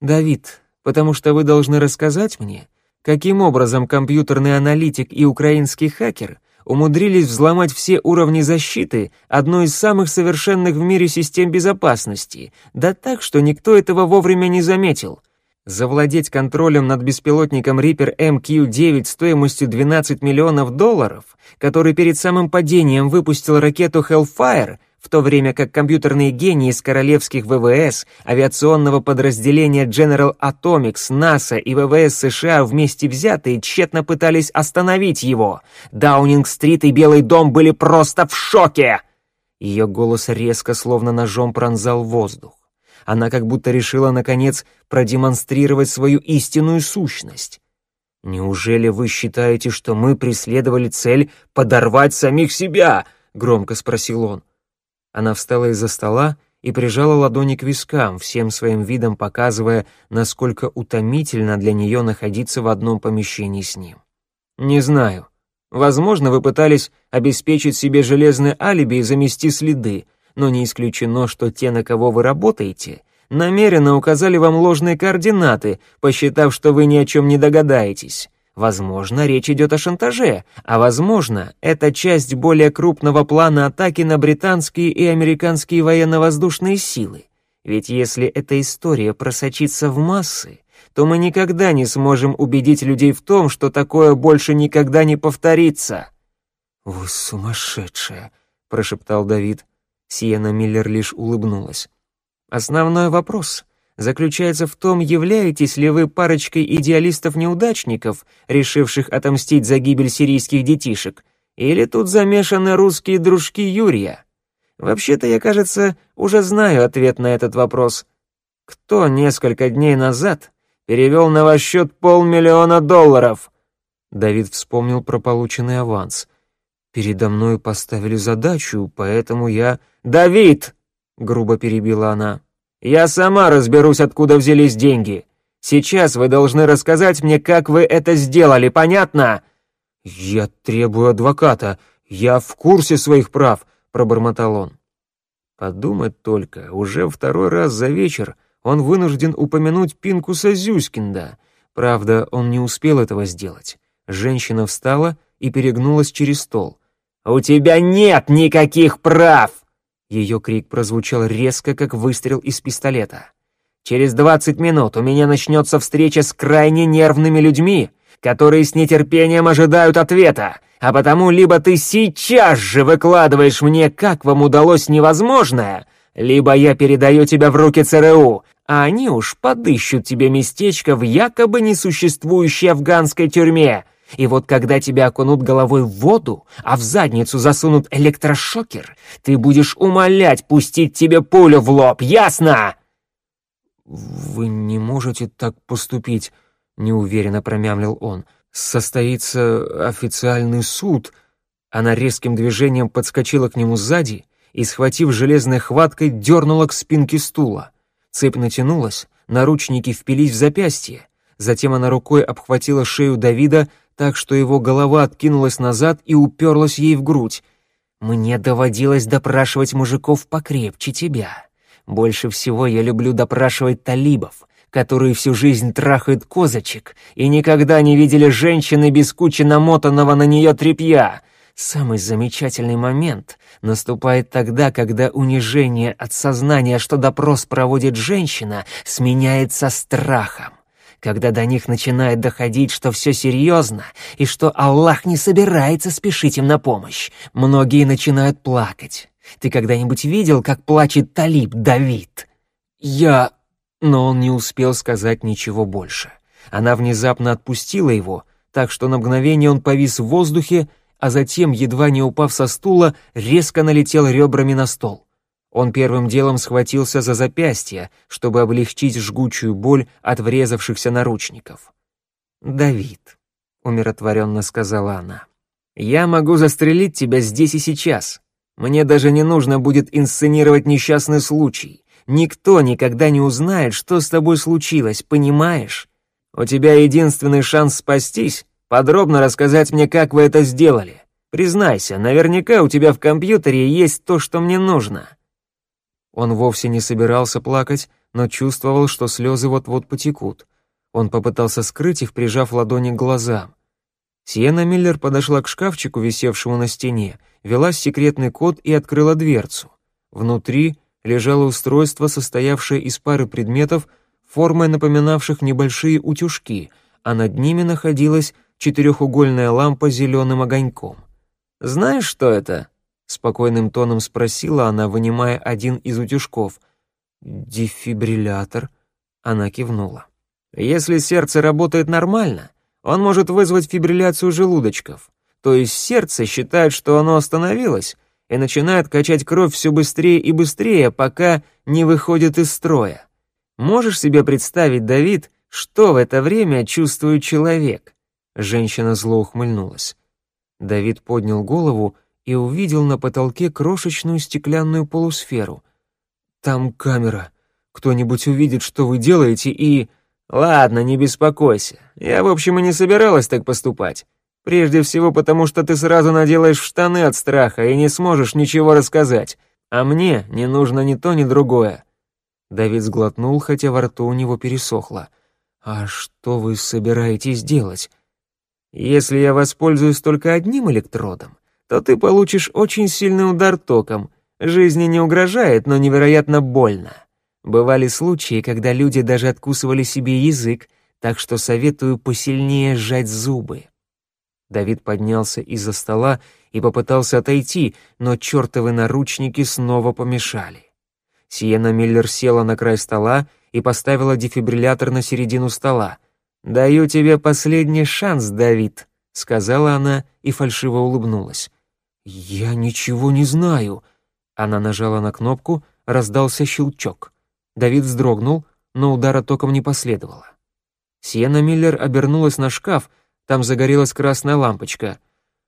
«Давид, потому что вы должны рассказать мне, каким образом компьютерный аналитик и украинский хакер умудрились взломать все уровни защиты одной из самых совершенных в мире систем безопасности, да так, что никто этого вовремя не заметил. Завладеть контролем над беспилотником Reaper MQ-9 стоимостью 12 миллионов долларов, который перед самым падением выпустил ракету Hellfire — в то время как компьютерные гении из королевских ВВС, авиационного подразделения General Atomics, НАСА и ВВС США вместе взятые тщетно пытались остановить его. Даунинг-стрит и Белый дом были просто в шоке. Ее голос резко, словно ножом пронзал воздух. Она как будто решила, наконец, продемонстрировать свою истинную сущность. «Неужели вы считаете, что мы преследовали цель подорвать самих себя?» — громко спросил он. Она встала из-за стола и прижала ладони к вискам, всем своим видом показывая, насколько утомительно для нее находиться в одном помещении с ним. «Не знаю. Возможно, вы пытались обеспечить себе железное алиби и замести следы, но не исключено, что те, на кого вы работаете, намеренно указали вам ложные координаты, посчитав, что вы ни о чем не догадаетесь. Возможно, речь идет о шантаже, а возможно, это часть более крупного плана атаки на британские и американские военно-воздушные силы. Ведь если эта история просочится в массы, то мы никогда не сможем убедить людей в том, что такое больше никогда не повторится. «Вы сумасшедшая», — прошептал Давид. Сиена Миллер лишь улыбнулась. «Основной вопрос заключается в том, являетесь ли вы парочкой идеалистов-неудачников, решивших отомстить за гибель сирийских детишек, или тут замешаны русские дружки Юрия. Вообще-то я, кажется, уже знаю ответ на этот вопрос. Кто несколько дней назад перевел на ваш счет полмиллиона долларов?» Давид вспомнил про полученный аванс. «Передо мной поставили задачу, поэтому я...» «Давид!» — грубо перебила она. «Я сама разберусь, откуда взялись деньги. Сейчас вы должны рассказать мне, как вы это сделали, понятно?» «Я требую адвоката. Я в курсе своих прав», — пробормотал он. Подумать только, уже второй раз за вечер он вынужден упомянуть Пинкуса Зюскинда. Правда, он не успел этого сделать. Женщина встала и перегнулась через стол. «У тебя нет никаких прав!» Ее крик прозвучал резко, как выстрел из пистолета. «Через двадцать минут у меня начнется встреча с крайне нервными людьми, которые с нетерпением ожидают ответа, а потому либо ты сейчас же выкладываешь мне, как вам удалось невозможное, либо я передаю тебя в руки ЦРУ, а они уж подыщут тебе местечко в якобы несуществующей афганской тюрьме, и вот когда тебя окунут головой в воду, а в задницу засунут электрошокер, ты будешь умолять пустить тебе пулю в лоб, ясно?» «Вы не можете так поступить», — неуверенно промямлил он. «Состоится официальный суд». Она резким движением подскочила к нему сзади и, схватив железной хваткой, дернула к спинке стула. Цепь натянулась, наручники впились в запястье. Затем она рукой обхватила шею Давида, так что его голова откинулась назад и уперлась ей в грудь. «Мне доводилось допрашивать мужиков покрепче тебя. Больше всего я люблю допрашивать талибов, которые всю жизнь трахают козочек и никогда не видели женщины без кучи намотанного на нее тряпья. Самый замечательный момент наступает тогда, когда унижение от сознания, что допрос проводит женщина, сменяется страхом когда до них начинает доходить, что все серьезно, и что Аллах не собирается спешить им на помощь. Многие начинают плакать. Ты когда-нибудь видел, как плачет Талиб Давид? Я... Но он не успел сказать ничего больше. Она внезапно отпустила его, так что на мгновение он повис в воздухе, а затем, едва не упав со стула, резко налетел ребрами на стол. Он первым делом схватился за запястье, чтобы облегчить жгучую боль от врезавшихся наручников. «Давид», — умиротворенно сказала она, — «я могу застрелить тебя здесь и сейчас. Мне даже не нужно будет инсценировать несчастный случай. Никто никогда не узнает, что с тобой случилось, понимаешь? У тебя единственный шанс спастись — подробно рассказать мне, как вы это сделали. Признайся, наверняка у тебя в компьютере есть то, что мне нужно». Он вовсе не собирался плакать, но чувствовал, что слезы вот-вот потекут. Он попытался скрыть их, прижав ладони к глазам. Сиена Миллер подошла к шкафчику, висевшему на стене, вела секретный код и открыла дверцу. Внутри лежало устройство, состоявшее из пары предметов, формой напоминавших небольшие утюжки, а над ними находилась четырехугольная лампа с зеленым огоньком. «Знаешь, что это?» Спокойным тоном спросила она, вынимая один из утюжков. «Дефибриллятор?» Она кивнула. «Если сердце работает нормально, он может вызвать фибрилляцию желудочков. То есть сердце считает, что оно остановилось, и начинает качать кровь все быстрее и быстрее, пока не выходит из строя. Можешь себе представить, Давид, что в это время чувствует человек?» Женщина зло ухмыльнулась. Давид поднял голову и увидел на потолке крошечную стеклянную полусферу. «Там камера. Кто-нибудь увидит, что вы делаете, и...» «Ладно, не беспокойся. Я, в общем, и не собиралась так поступать. Прежде всего потому, что ты сразу наделаешь штаны от страха и не сможешь ничего рассказать. А мне не нужно ни то, ни другое». Давид сглотнул, хотя во рту у него пересохло. «А что вы собираетесь делать?» «Если я воспользуюсь только одним электродом, то ты получишь очень сильный удар током. Жизни не угрожает, но невероятно больно. Бывали случаи, когда люди даже откусывали себе язык, так что советую посильнее сжать зубы. Давид поднялся из-за стола и попытался отойти, но чертовы наручники снова помешали. Сиена Миллер села на край стола и поставила дефибриллятор на середину стола. «Даю тебе последний шанс, Давид», — сказала она и фальшиво улыбнулась. «Я ничего не знаю». Она нажала на кнопку, раздался щелчок. Давид вздрогнул, но удара током не последовало. Сиена Миллер обернулась на шкаф, там загорелась красная лампочка.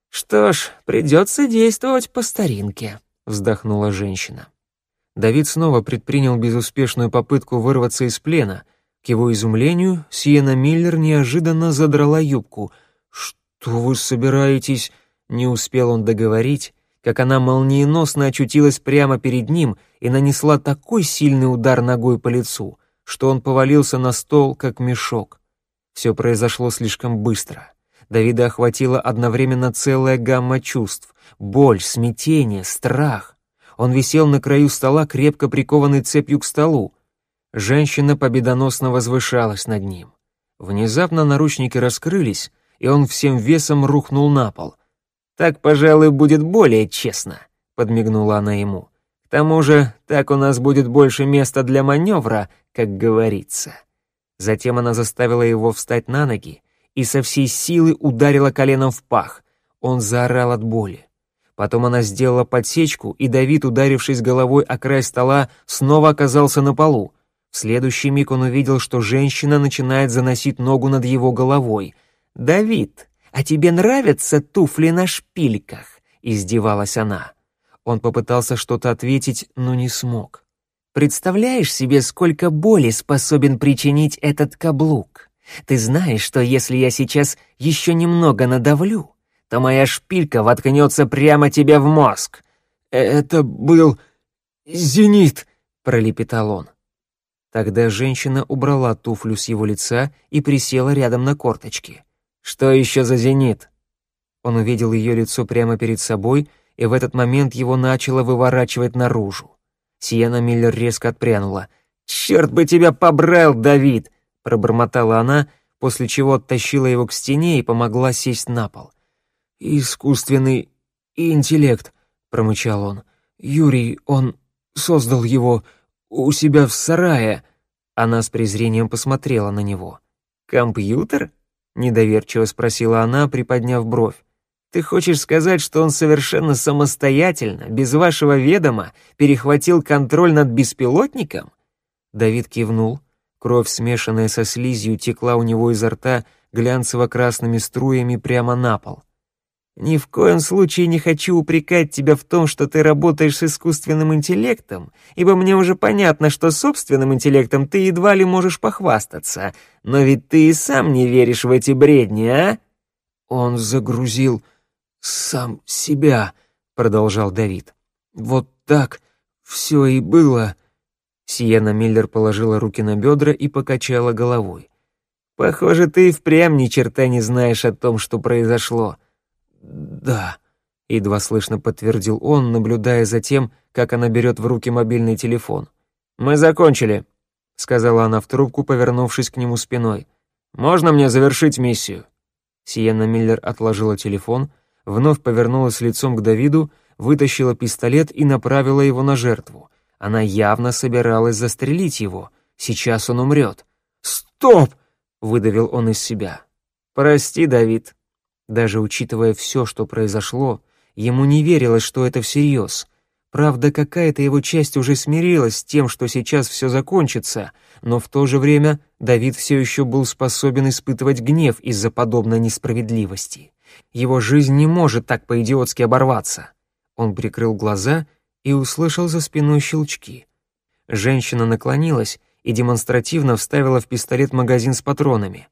«Что ж, придется действовать по старинке», — вздохнула женщина. Давид снова предпринял безуспешную попытку вырваться из плена. К его изумлению, Сиена Миллер неожиданно задрала юбку. «Что вы собираетесь?» Не успел он договорить, как она молниеносно очутилась прямо перед ним и нанесла такой сильный удар ногой по лицу, что он повалился на стол, как мешок. Все произошло слишком быстро. Давида охватила одновременно целая гамма чувств — боль, смятение, страх. Он висел на краю стола, крепко прикованный цепью к столу. Женщина победоносно возвышалась над ним. Внезапно наручники раскрылись, и он всем весом рухнул на пол. «Так, пожалуй, будет более честно», — подмигнула она ему. «К тому же, так у нас будет больше места для маневра, как говорится». Затем она заставила его встать на ноги и со всей силы ударила коленом в пах. Он заорал от боли. Потом она сделала подсечку, и Давид, ударившись головой о край стола, снова оказался на полу. В следующий миг он увидел, что женщина начинает заносить ногу над его головой. «Давид, а тебе нравятся туфли на шпильках?» — издевалась она. Он попытался что-то ответить, но не смог. Представляешь себе, сколько боли способен причинить этот каблук? Ты знаешь, что если я сейчас еще немного надавлю, то моя шпилька воткнется прямо тебе в мозг. Это был зенит, пролепетал он. Тогда женщина убрала туфлю с его лица и присела рядом на корточки. Что еще за зенит? Он увидел ее лицо прямо перед собой, и в этот момент его начало выворачивать наружу. Сиена Миллер резко отпрянула. «Черт бы тебя побрал, Давид!» — пробормотала она, после чего оттащила его к стене и помогла сесть на пол. «Искусственный интеллект», — промычал он. «Юрий, он создал его у себя в сарае». Она с презрением посмотрела на него. «Компьютер?» — недоверчиво спросила она, приподняв бровь. Ты хочешь сказать, что он совершенно самостоятельно, без вашего ведома, перехватил контроль над беспилотником? Давид кивнул. Кровь, смешанная со слизью, текла у него изо рта глянцево-красными струями прямо на пол. «Ни в коем случае не хочу упрекать тебя в том, что ты работаешь с искусственным интеллектом, ибо мне уже понятно, что собственным интеллектом ты едва ли можешь похвастаться. Но ведь ты и сам не веришь в эти бредни, а?» Он загрузил сам себя», — продолжал Давид. «Вот так все и было». Сиена Миллер положила руки на бедра и покачала головой. «Похоже, ты и впрямь ни черта не знаешь о том, что произошло». «Да», — едва слышно подтвердил он, наблюдая за тем, как она берет в руки мобильный телефон. «Мы закончили», — сказала она в трубку, повернувшись к нему спиной. «Можно мне завершить миссию?» Сиена Миллер отложила телефон, — вновь повернулась лицом к Давиду, вытащила пистолет и направила его на жертву. Она явно собиралась застрелить его. Сейчас он умрет. «Стоп!» — выдавил он из себя. «Прости, Давид». Даже учитывая все, что произошло, ему не верилось, что это всерьез. Правда, какая-то его часть уже смирилась с тем, что сейчас все закончится, но в то же время Давид все еще был способен испытывать гнев из-за подобной несправедливости. Его жизнь не может так по-идиотски оборваться. Он прикрыл глаза и услышал за спиной щелчки. Женщина наклонилась и демонстративно вставила в пистолет магазин с патронами.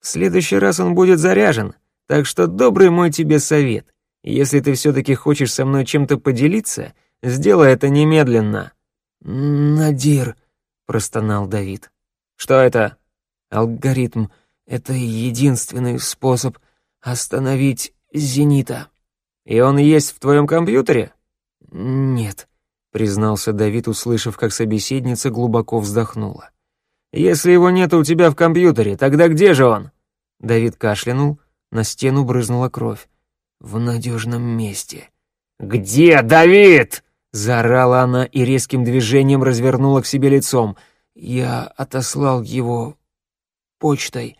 «В следующий раз он будет заряжен, так что добрый мой тебе совет. Если ты все-таки хочешь со мной чем-то поделиться, сделай это немедленно». «Надир», — простонал Давид. «Что это?» «Алгоритм. Это единственный способ остановить Зенита». «И он есть в твоем компьютере?» «Нет», — признался Давид, услышав, как собеседница глубоко вздохнула. «Если его нет у тебя в компьютере, тогда где же он?» Давид кашлянул, на стену брызнула кровь. «В надежном месте». «Где Давид?» — Заорала она и резким движением развернула к себе лицом. «Я отослал его почтой».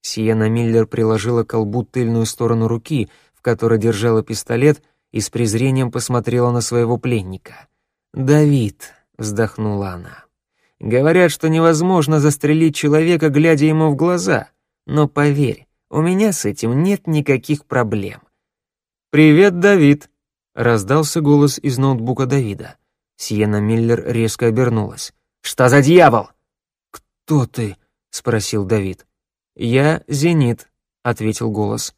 Сиена Миллер приложила к колбу тыльную сторону руки, в которой держала пистолет, и с презрением посмотрела на своего пленника. «Давид», — вздохнула она, — «говорят, что невозможно застрелить человека, глядя ему в глаза, но поверь, у меня с этим нет никаких проблем». «Привет, Давид», Раздался голос из ноутбука Давида. Сиена Миллер резко обернулась. «Что за дьявол?» «Кто ты?» — спросил Давид. «Я Зенит», — ответил голос.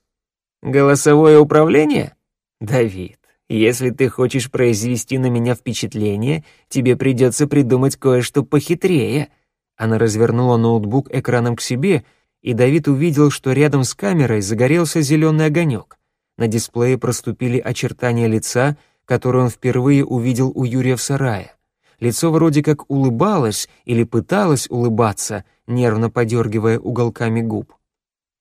«Голосовое управление?» «Давид, если ты хочешь произвести на меня впечатление, тебе придется придумать кое-что похитрее». Она развернула ноутбук экраном к себе, и Давид увидел, что рядом с камерой загорелся зеленый огонек. На дисплее проступили очертания лица, которое он впервые увидел у Юрия в сарае. Лицо вроде как улыбалось или пыталось улыбаться, нервно подергивая уголками губ.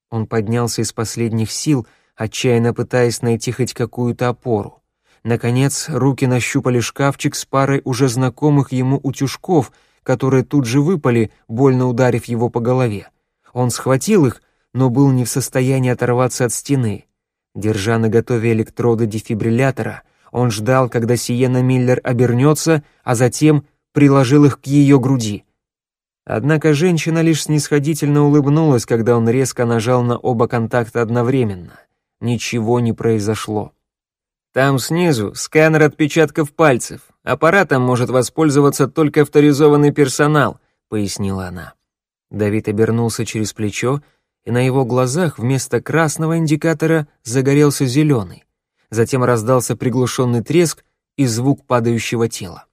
Он поднялся из последних сил, отчаянно пытаясь найти хоть какую-то опору. Наконец, руки нащупали шкафчик с парой уже знакомых ему утюжков, которые тут же выпали, больно ударив его по голове. Он схватил их, но был не в состоянии оторваться от стены. Держа наготове электроды дефибриллятора, он ждал, когда Сиена Миллер обернется, а затем приложил их к ее груди. Однако женщина лишь снисходительно улыбнулась, когда он резко нажал на оба контакта одновременно. Ничего не произошло. «Там снизу сканер отпечатков пальцев. Аппаратом может воспользоваться только авторизованный персонал», — пояснила она. Давид обернулся через плечо и на его глазах вместо красного индикатора загорелся зеленый. Затем раздался приглушенный треск и звук падающего тела.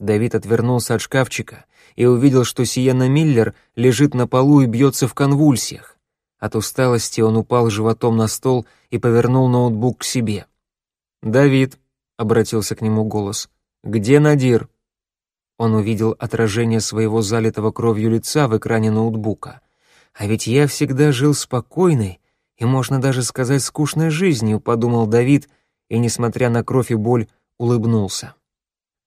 Давид отвернулся от шкафчика и увидел, что Сиена Миллер лежит на полу и бьется в конвульсиях. От усталости он упал животом на стол и повернул ноутбук к себе. «Давид», — обратился к нему голос, — «где Надир?» Он увидел отражение своего залитого кровью лица в экране ноутбука. А ведь я всегда жил спокойной и, можно даже сказать, скучной жизнью, подумал Давид, и, несмотря на кровь и боль, улыбнулся.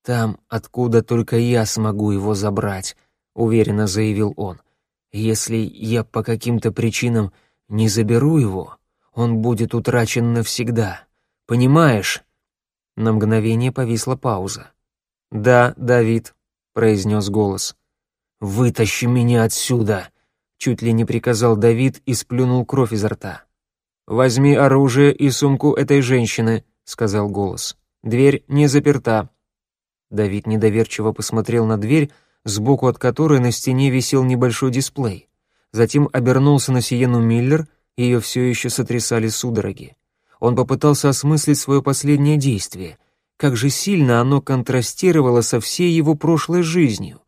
«Там, откуда только я смогу его забрать», — уверенно заявил он. «Если я по каким-то причинам не заберу его, он будет утрачен навсегда. Понимаешь?» На мгновение повисла пауза. «Да, Давид», — произнес голос. «Вытащи меня отсюда!» Чуть ли не приказал Давид и сплюнул кровь изо рта. «Возьми оружие и сумку этой женщины», — сказал голос. «Дверь не заперта». Давид недоверчиво посмотрел на дверь, сбоку от которой на стене висел небольшой дисплей. Затем обернулся на Сиену Миллер, ее все еще сотрясали судороги. Он попытался осмыслить свое последнее действие. Как же сильно оно контрастировало со всей его прошлой жизнью.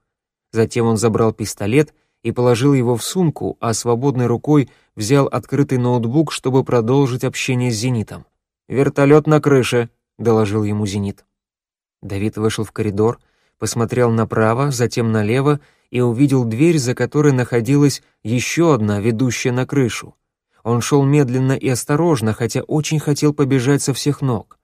Затем он забрал пистолет и положил его в сумку, а свободной рукой взял открытый ноутбук, чтобы продолжить общение с «Зенитом». «Вертолет на крыше», — доложил ему «Зенит». Давид вышел в коридор, посмотрел направо, затем налево и увидел дверь, за которой находилась еще одна, ведущая на крышу. Он шел медленно и осторожно, хотя очень хотел побежать со всех ног.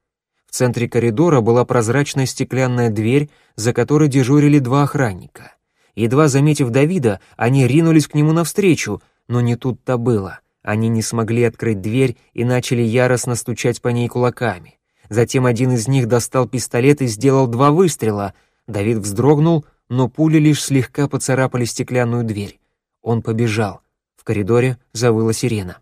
В центре коридора была прозрачная стеклянная дверь, за которой дежурили два охранника. Едва заметив Давида, они ринулись к нему навстречу, но не тут-то было. Они не смогли открыть дверь и начали яростно стучать по ней кулаками. Затем один из них достал пистолет и сделал два выстрела. Давид вздрогнул, но пули лишь слегка поцарапали стеклянную дверь. Он побежал. В коридоре завыла сирена.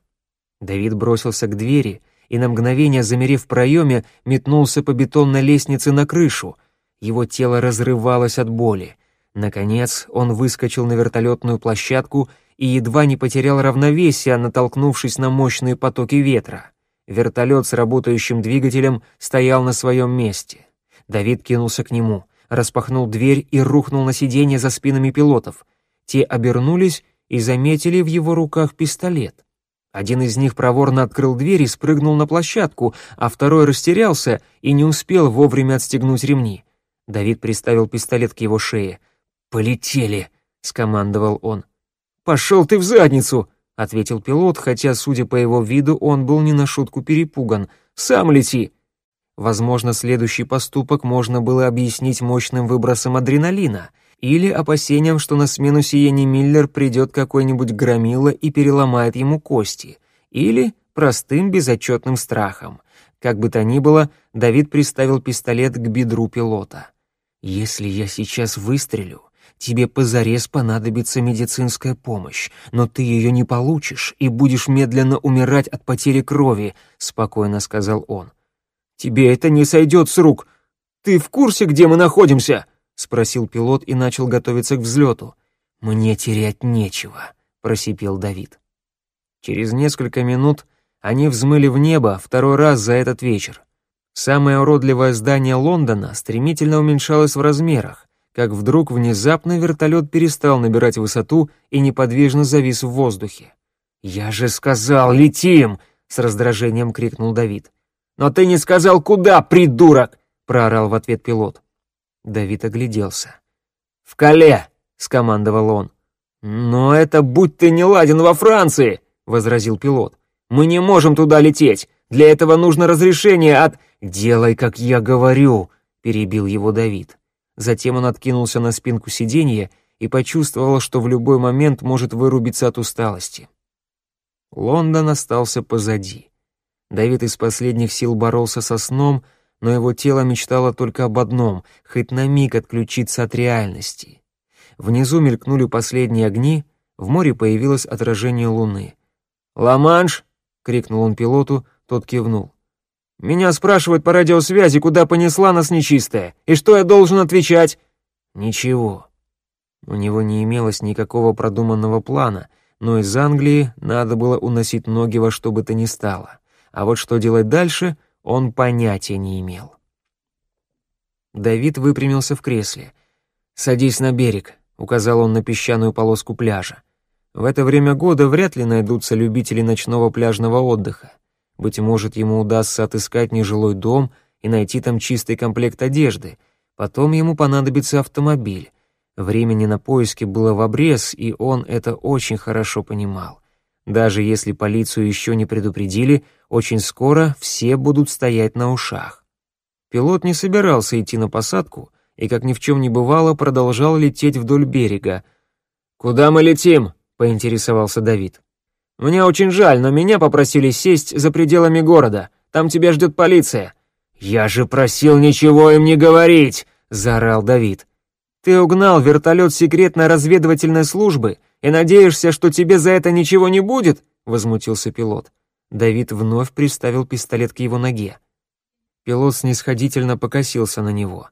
Давид бросился к двери и на мгновение, замерев в проеме, метнулся по бетонной лестнице на крышу. Его тело разрывалось от боли. Наконец он выскочил на вертолетную площадку и едва не потерял равновесие, натолкнувшись на мощные потоки ветра. Вертолет с работающим двигателем стоял на своем месте. Давид кинулся к нему, распахнул дверь и рухнул на сиденье за спинами пилотов. Те обернулись и заметили в его руках пистолет. Один из них проворно открыл дверь и спрыгнул на площадку, а второй растерялся и не успел вовремя отстегнуть ремни. Давид приставил пистолет к его шее — «Полетели!» — скомандовал он. «Пошел ты в задницу!» — ответил пилот, хотя, судя по его виду, он был не на шутку перепуган. «Сам лети!» Возможно, следующий поступок можно было объяснить мощным выбросом адреналина или опасением, что на смену Сиене Миллер придет какой-нибудь громила и переломает ему кости, или простым безотчетным страхом. Как бы то ни было, Давид приставил пистолет к бедру пилота. «Если я сейчас выстрелю, тебе позарез понадобится медицинская помощь, но ты ее не получишь и будешь медленно умирать от потери крови», — спокойно сказал он. «Тебе это не сойдет с рук. Ты в курсе, где мы находимся?» — спросил пилот и начал готовиться к взлету. «Мне терять нечего», — просипел Давид. Через несколько минут они взмыли в небо второй раз за этот вечер. Самое уродливое здание Лондона стремительно уменьшалось в размерах, как вдруг внезапно вертолет перестал набирать высоту и неподвижно завис в воздухе. «Я же сказал, летим!» — с раздражением крикнул Давид. «Но ты не сказал, куда, придурок!» — проорал в ответ пилот. Давид огляделся. «В Кале!» — скомандовал он. «Но это будь ты не ладен во Франции!» — возразил пилот. «Мы не можем туда лететь! Для этого нужно разрешение от...» «Делай, как я говорю!» — перебил его Давид. Затем он откинулся на спинку сиденья и почувствовал, что в любой момент может вырубиться от усталости. Лондон остался позади. Давид из последних сил боролся со сном, но его тело мечтало только об одном — хоть на миг отключиться от реальности. Внизу мелькнули последние огни, в море появилось отражение луны. «Ла-Манш!» — крикнул он пилоту, тот кивнул. «Меня спрашивают по радиосвязи, куда понесла нас нечистая, и что я должен отвечать?» «Ничего». У него не имелось никакого продуманного плана, но из Англии надо было уносить ноги во что бы то ни стало. А вот что делать дальше, он понятия не имел. Давид выпрямился в кресле. «Садись на берег», — указал он на песчаную полоску пляжа. В это время года вряд ли найдутся любители ночного пляжного отдыха. Быть может, ему удастся отыскать нежилой дом и найти там чистый комплект одежды. Потом ему понадобится автомобиль. Времени на поиски было в обрез, и он это очень хорошо понимал. Даже если полицию еще не предупредили, очень скоро все будут стоять на ушах. Пилот не собирался идти на посадку и, как ни в чем не бывало, продолжал лететь вдоль берега. «Куда мы летим?» — поинтересовался Давид. «Мне очень жаль, но меня попросили сесть за пределами города. Там тебя ждет полиция». «Я же просил ничего им не говорить!» — заорал Давид. «Ты угнал вертолет секретной разведывательной службы и надеешься, что тебе за это ничего не будет?» — возмутился пилот. Давид вновь приставил пистолет к его ноге. Пилот снисходительно покосился на него.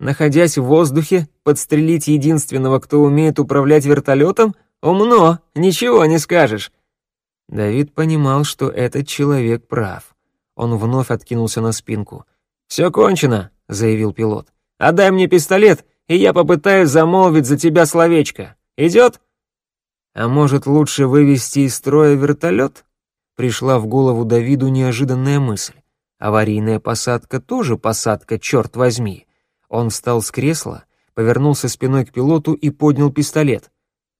«Находясь в воздухе, подстрелить единственного, кто умеет управлять вертолетом? Умно, ничего не скажешь». Давид понимал, что этот человек прав. Он вновь откинулся на спинку. «Все кончено», — заявил пилот. «Отдай мне пистолет, и я попытаюсь замолвить за тебя словечко. Идет?» А может, лучше вывести из строя вертолет? Пришла в голову Давиду неожиданная мысль. Аварийная посадка тоже посадка, черт возьми. Он встал с кресла, повернулся спиной к пилоту и поднял пистолет.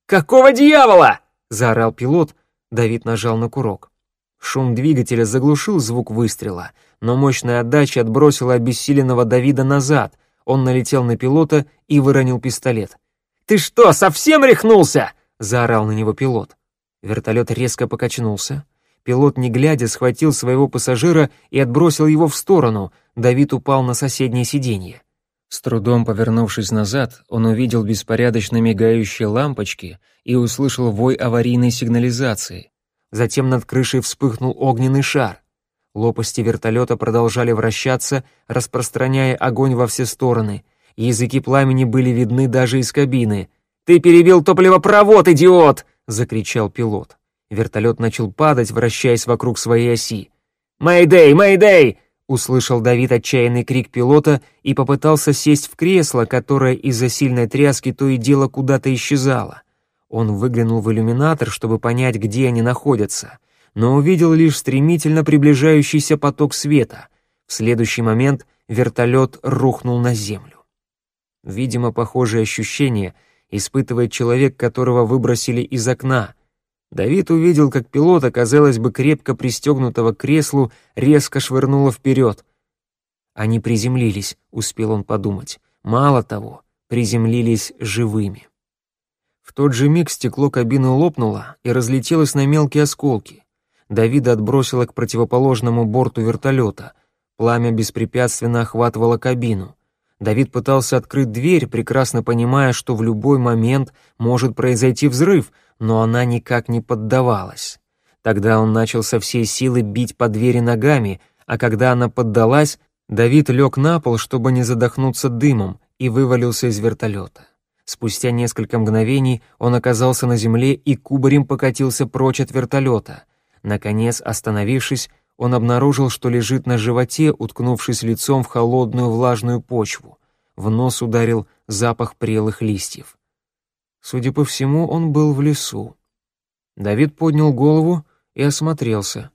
«Какого дьявола?» — заорал пилот. Давид нажал на курок. Шум двигателя заглушил звук выстрела, но мощная отдача отбросила обессиленного Давида назад. Он налетел на пилота и выронил пистолет. «Ты что, совсем рехнулся?» — заорал на него пилот. Вертолет резко покачнулся. Пилот, не глядя, схватил своего пассажира и отбросил его в сторону. Давид упал на соседнее сиденье. С трудом повернувшись назад, он увидел беспорядочно мигающие лампочки и услышал вой аварийной сигнализации. Затем над крышей вспыхнул огненный шар. Лопасти вертолета продолжали вращаться, распространяя огонь во все стороны. Языки пламени были видны даже из кабины. «Ты перебил топливопровод, идиот!» — закричал пилот. Вертолет начал падать, вращаясь вокруг своей оси. «Мэйдэй! Мэйдэй!» — услышал Давид отчаянный крик пилота и попытался сесть в кресло, которое из-за сильной тряски то и дело куда-то исчезало. Он выглянул в иллюминатор, чтобы понять, где они находятся, но увидел лишь стремительно приближающийся поток света. В следующий момент вертолет рухнул на землю. Видимо, похожее ощущение — испытывает человек, которого выбросили из окна. Давид увидел, как пилота, казалось бы, крепко пристегнутого к креслу, резко швырнуло вперед. Они приземлились, успел он подумать. Мало того, приземлились живыми. В тот же миг стекло кабины лопнуло и разлетелось на мелкие осколки. Давида отбросило к противоположному борту вертолета. Пламя беспрепятственно охватывало кабину. Давид пытался открыть дверь, прекрасно понимая, что в любой момент может произойти взрыв, но она никак не поддавалась. Тогда он начал со всей силы бить по двери ногами, а когда она поддалась, Давид лег на пол, чтобы не задохнуться дымом, и вывалился из вертолета. Спустя несколько мгновений он оказался на земле и кубарем покатился прочь от вертолета. Наконец, остановившись, он обнаружил, что лежит на животе, уткнувшись лицом в холодную влажную почву. В нос ударил запах прелых листьев. Судя по всему, он был в лесу. Давид поднял голову и осмотрелся.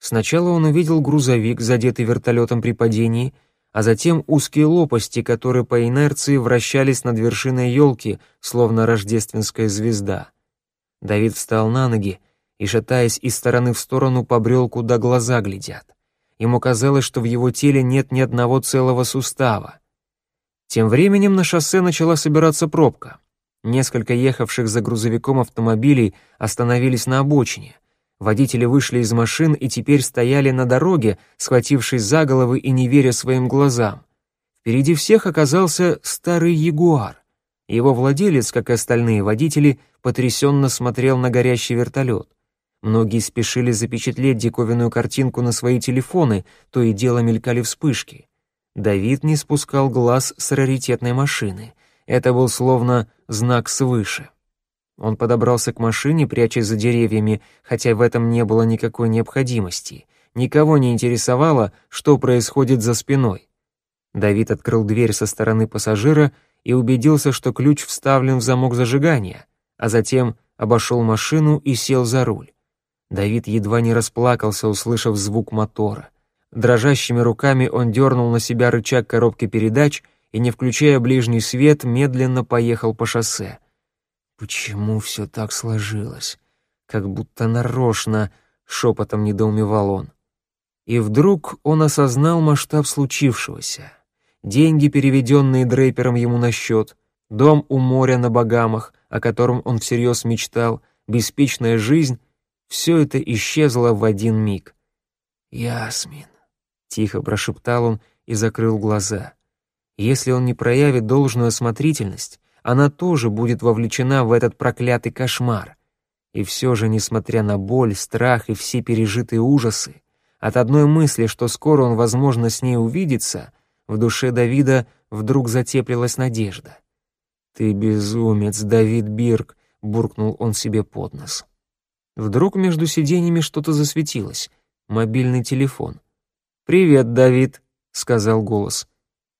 Сначала он увидел грузовик, задетый вертолетом при падении, а затем узкие лопасти, которые по инерции вращались над вершиной елки, словно рождественская звезда. Давид встал на ноги и, шатаясь из стороны в сторону, побрел, куда глаза глядят. Ему казалось, что в его теле нет ни одного целого сустава. Тем временем на шоссе начала собираться пробка. Несколько ехавших за грузовиком автомобилей остановились на обочине. Водители вышли из машин и теперь стояли на дороге, схватившись за головы и не веря своим глазам. Впереди всех оказался старый ягуар. Его владелец, как и остальные водители, потрясенно смотрел на горящий вертолет. Многие спешили запечатлеть диковинную картинку на свои телефоны, то и дело мелькали вспышки. Давид не спускал глаз с раритетной машины. Это был словно знак свыше. Он подобрался к машине, прячась за деревьями, хотя в этом не было никакой необходимости. Никого не интересовало, что происходит за спиной. Давид открыл дверь со стороны пассажира и убедился, что ключ вставлен в замок зажигания, а затем обошел машину и сел за руль. Давид едва не расплакался, услышав звук мотора. Дрожащими руками он дернул на себя рычаг коробки передач и, не включая ближний свет, медленно поехал по шоссе. «Почему все так сложилось? Как будто нарочно!» — шепотом недоумевал он. И вдруг он осознал масштаб случившегося. Деньги, переведенные Дрейпером ему на счет, дом у моря на Багамах, о котором он всерьез мечтал, беспечная жизнь все это исчезло в один миг. «Ясмин», — тихо прошептал он и закрыл глаза. «Если он не проявит должную осмотрительность, она тоже будет вовлечена в этот проклятый кошмар. И все же, несмотря на боль, страх и все пережитые ужасы, от одной мысли, что скоро он, возможно, с ней увидится, в душе Давида вдруг затеплилась надежда. «Ты безумец, Давид Бирк», — буркнул он себе под нос. Вдруг между сиденьями что-то засветилось. Мобильный телефон. «Привет, Давид», — сказал голос.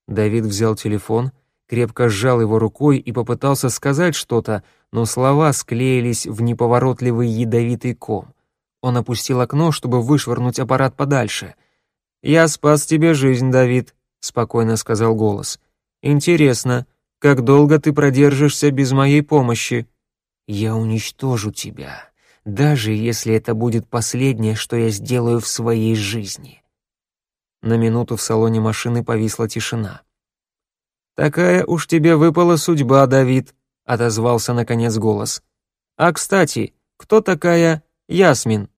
Давид взял телефон, крепко сжал его рукой и попытался сказать что-то, но слова склеились в неповоротливый ядовитый ком. Он опустил окно, чтобы вышвырнуть аппарат подальше. «Я спас тебе жизнь, Давид», — спокойно сказал голос. «Интересно, как долго ты продержишься без моей помощи?» «Я уничтожу тебя», даже если это будет последнее, что я сделаю в своей жизни. На минуту в салоне машины повисла тишина. «Такая уж тебе выпала судьба, Давид», — отозвался наконец голос. «А, кстати, кто такая Ясмин?»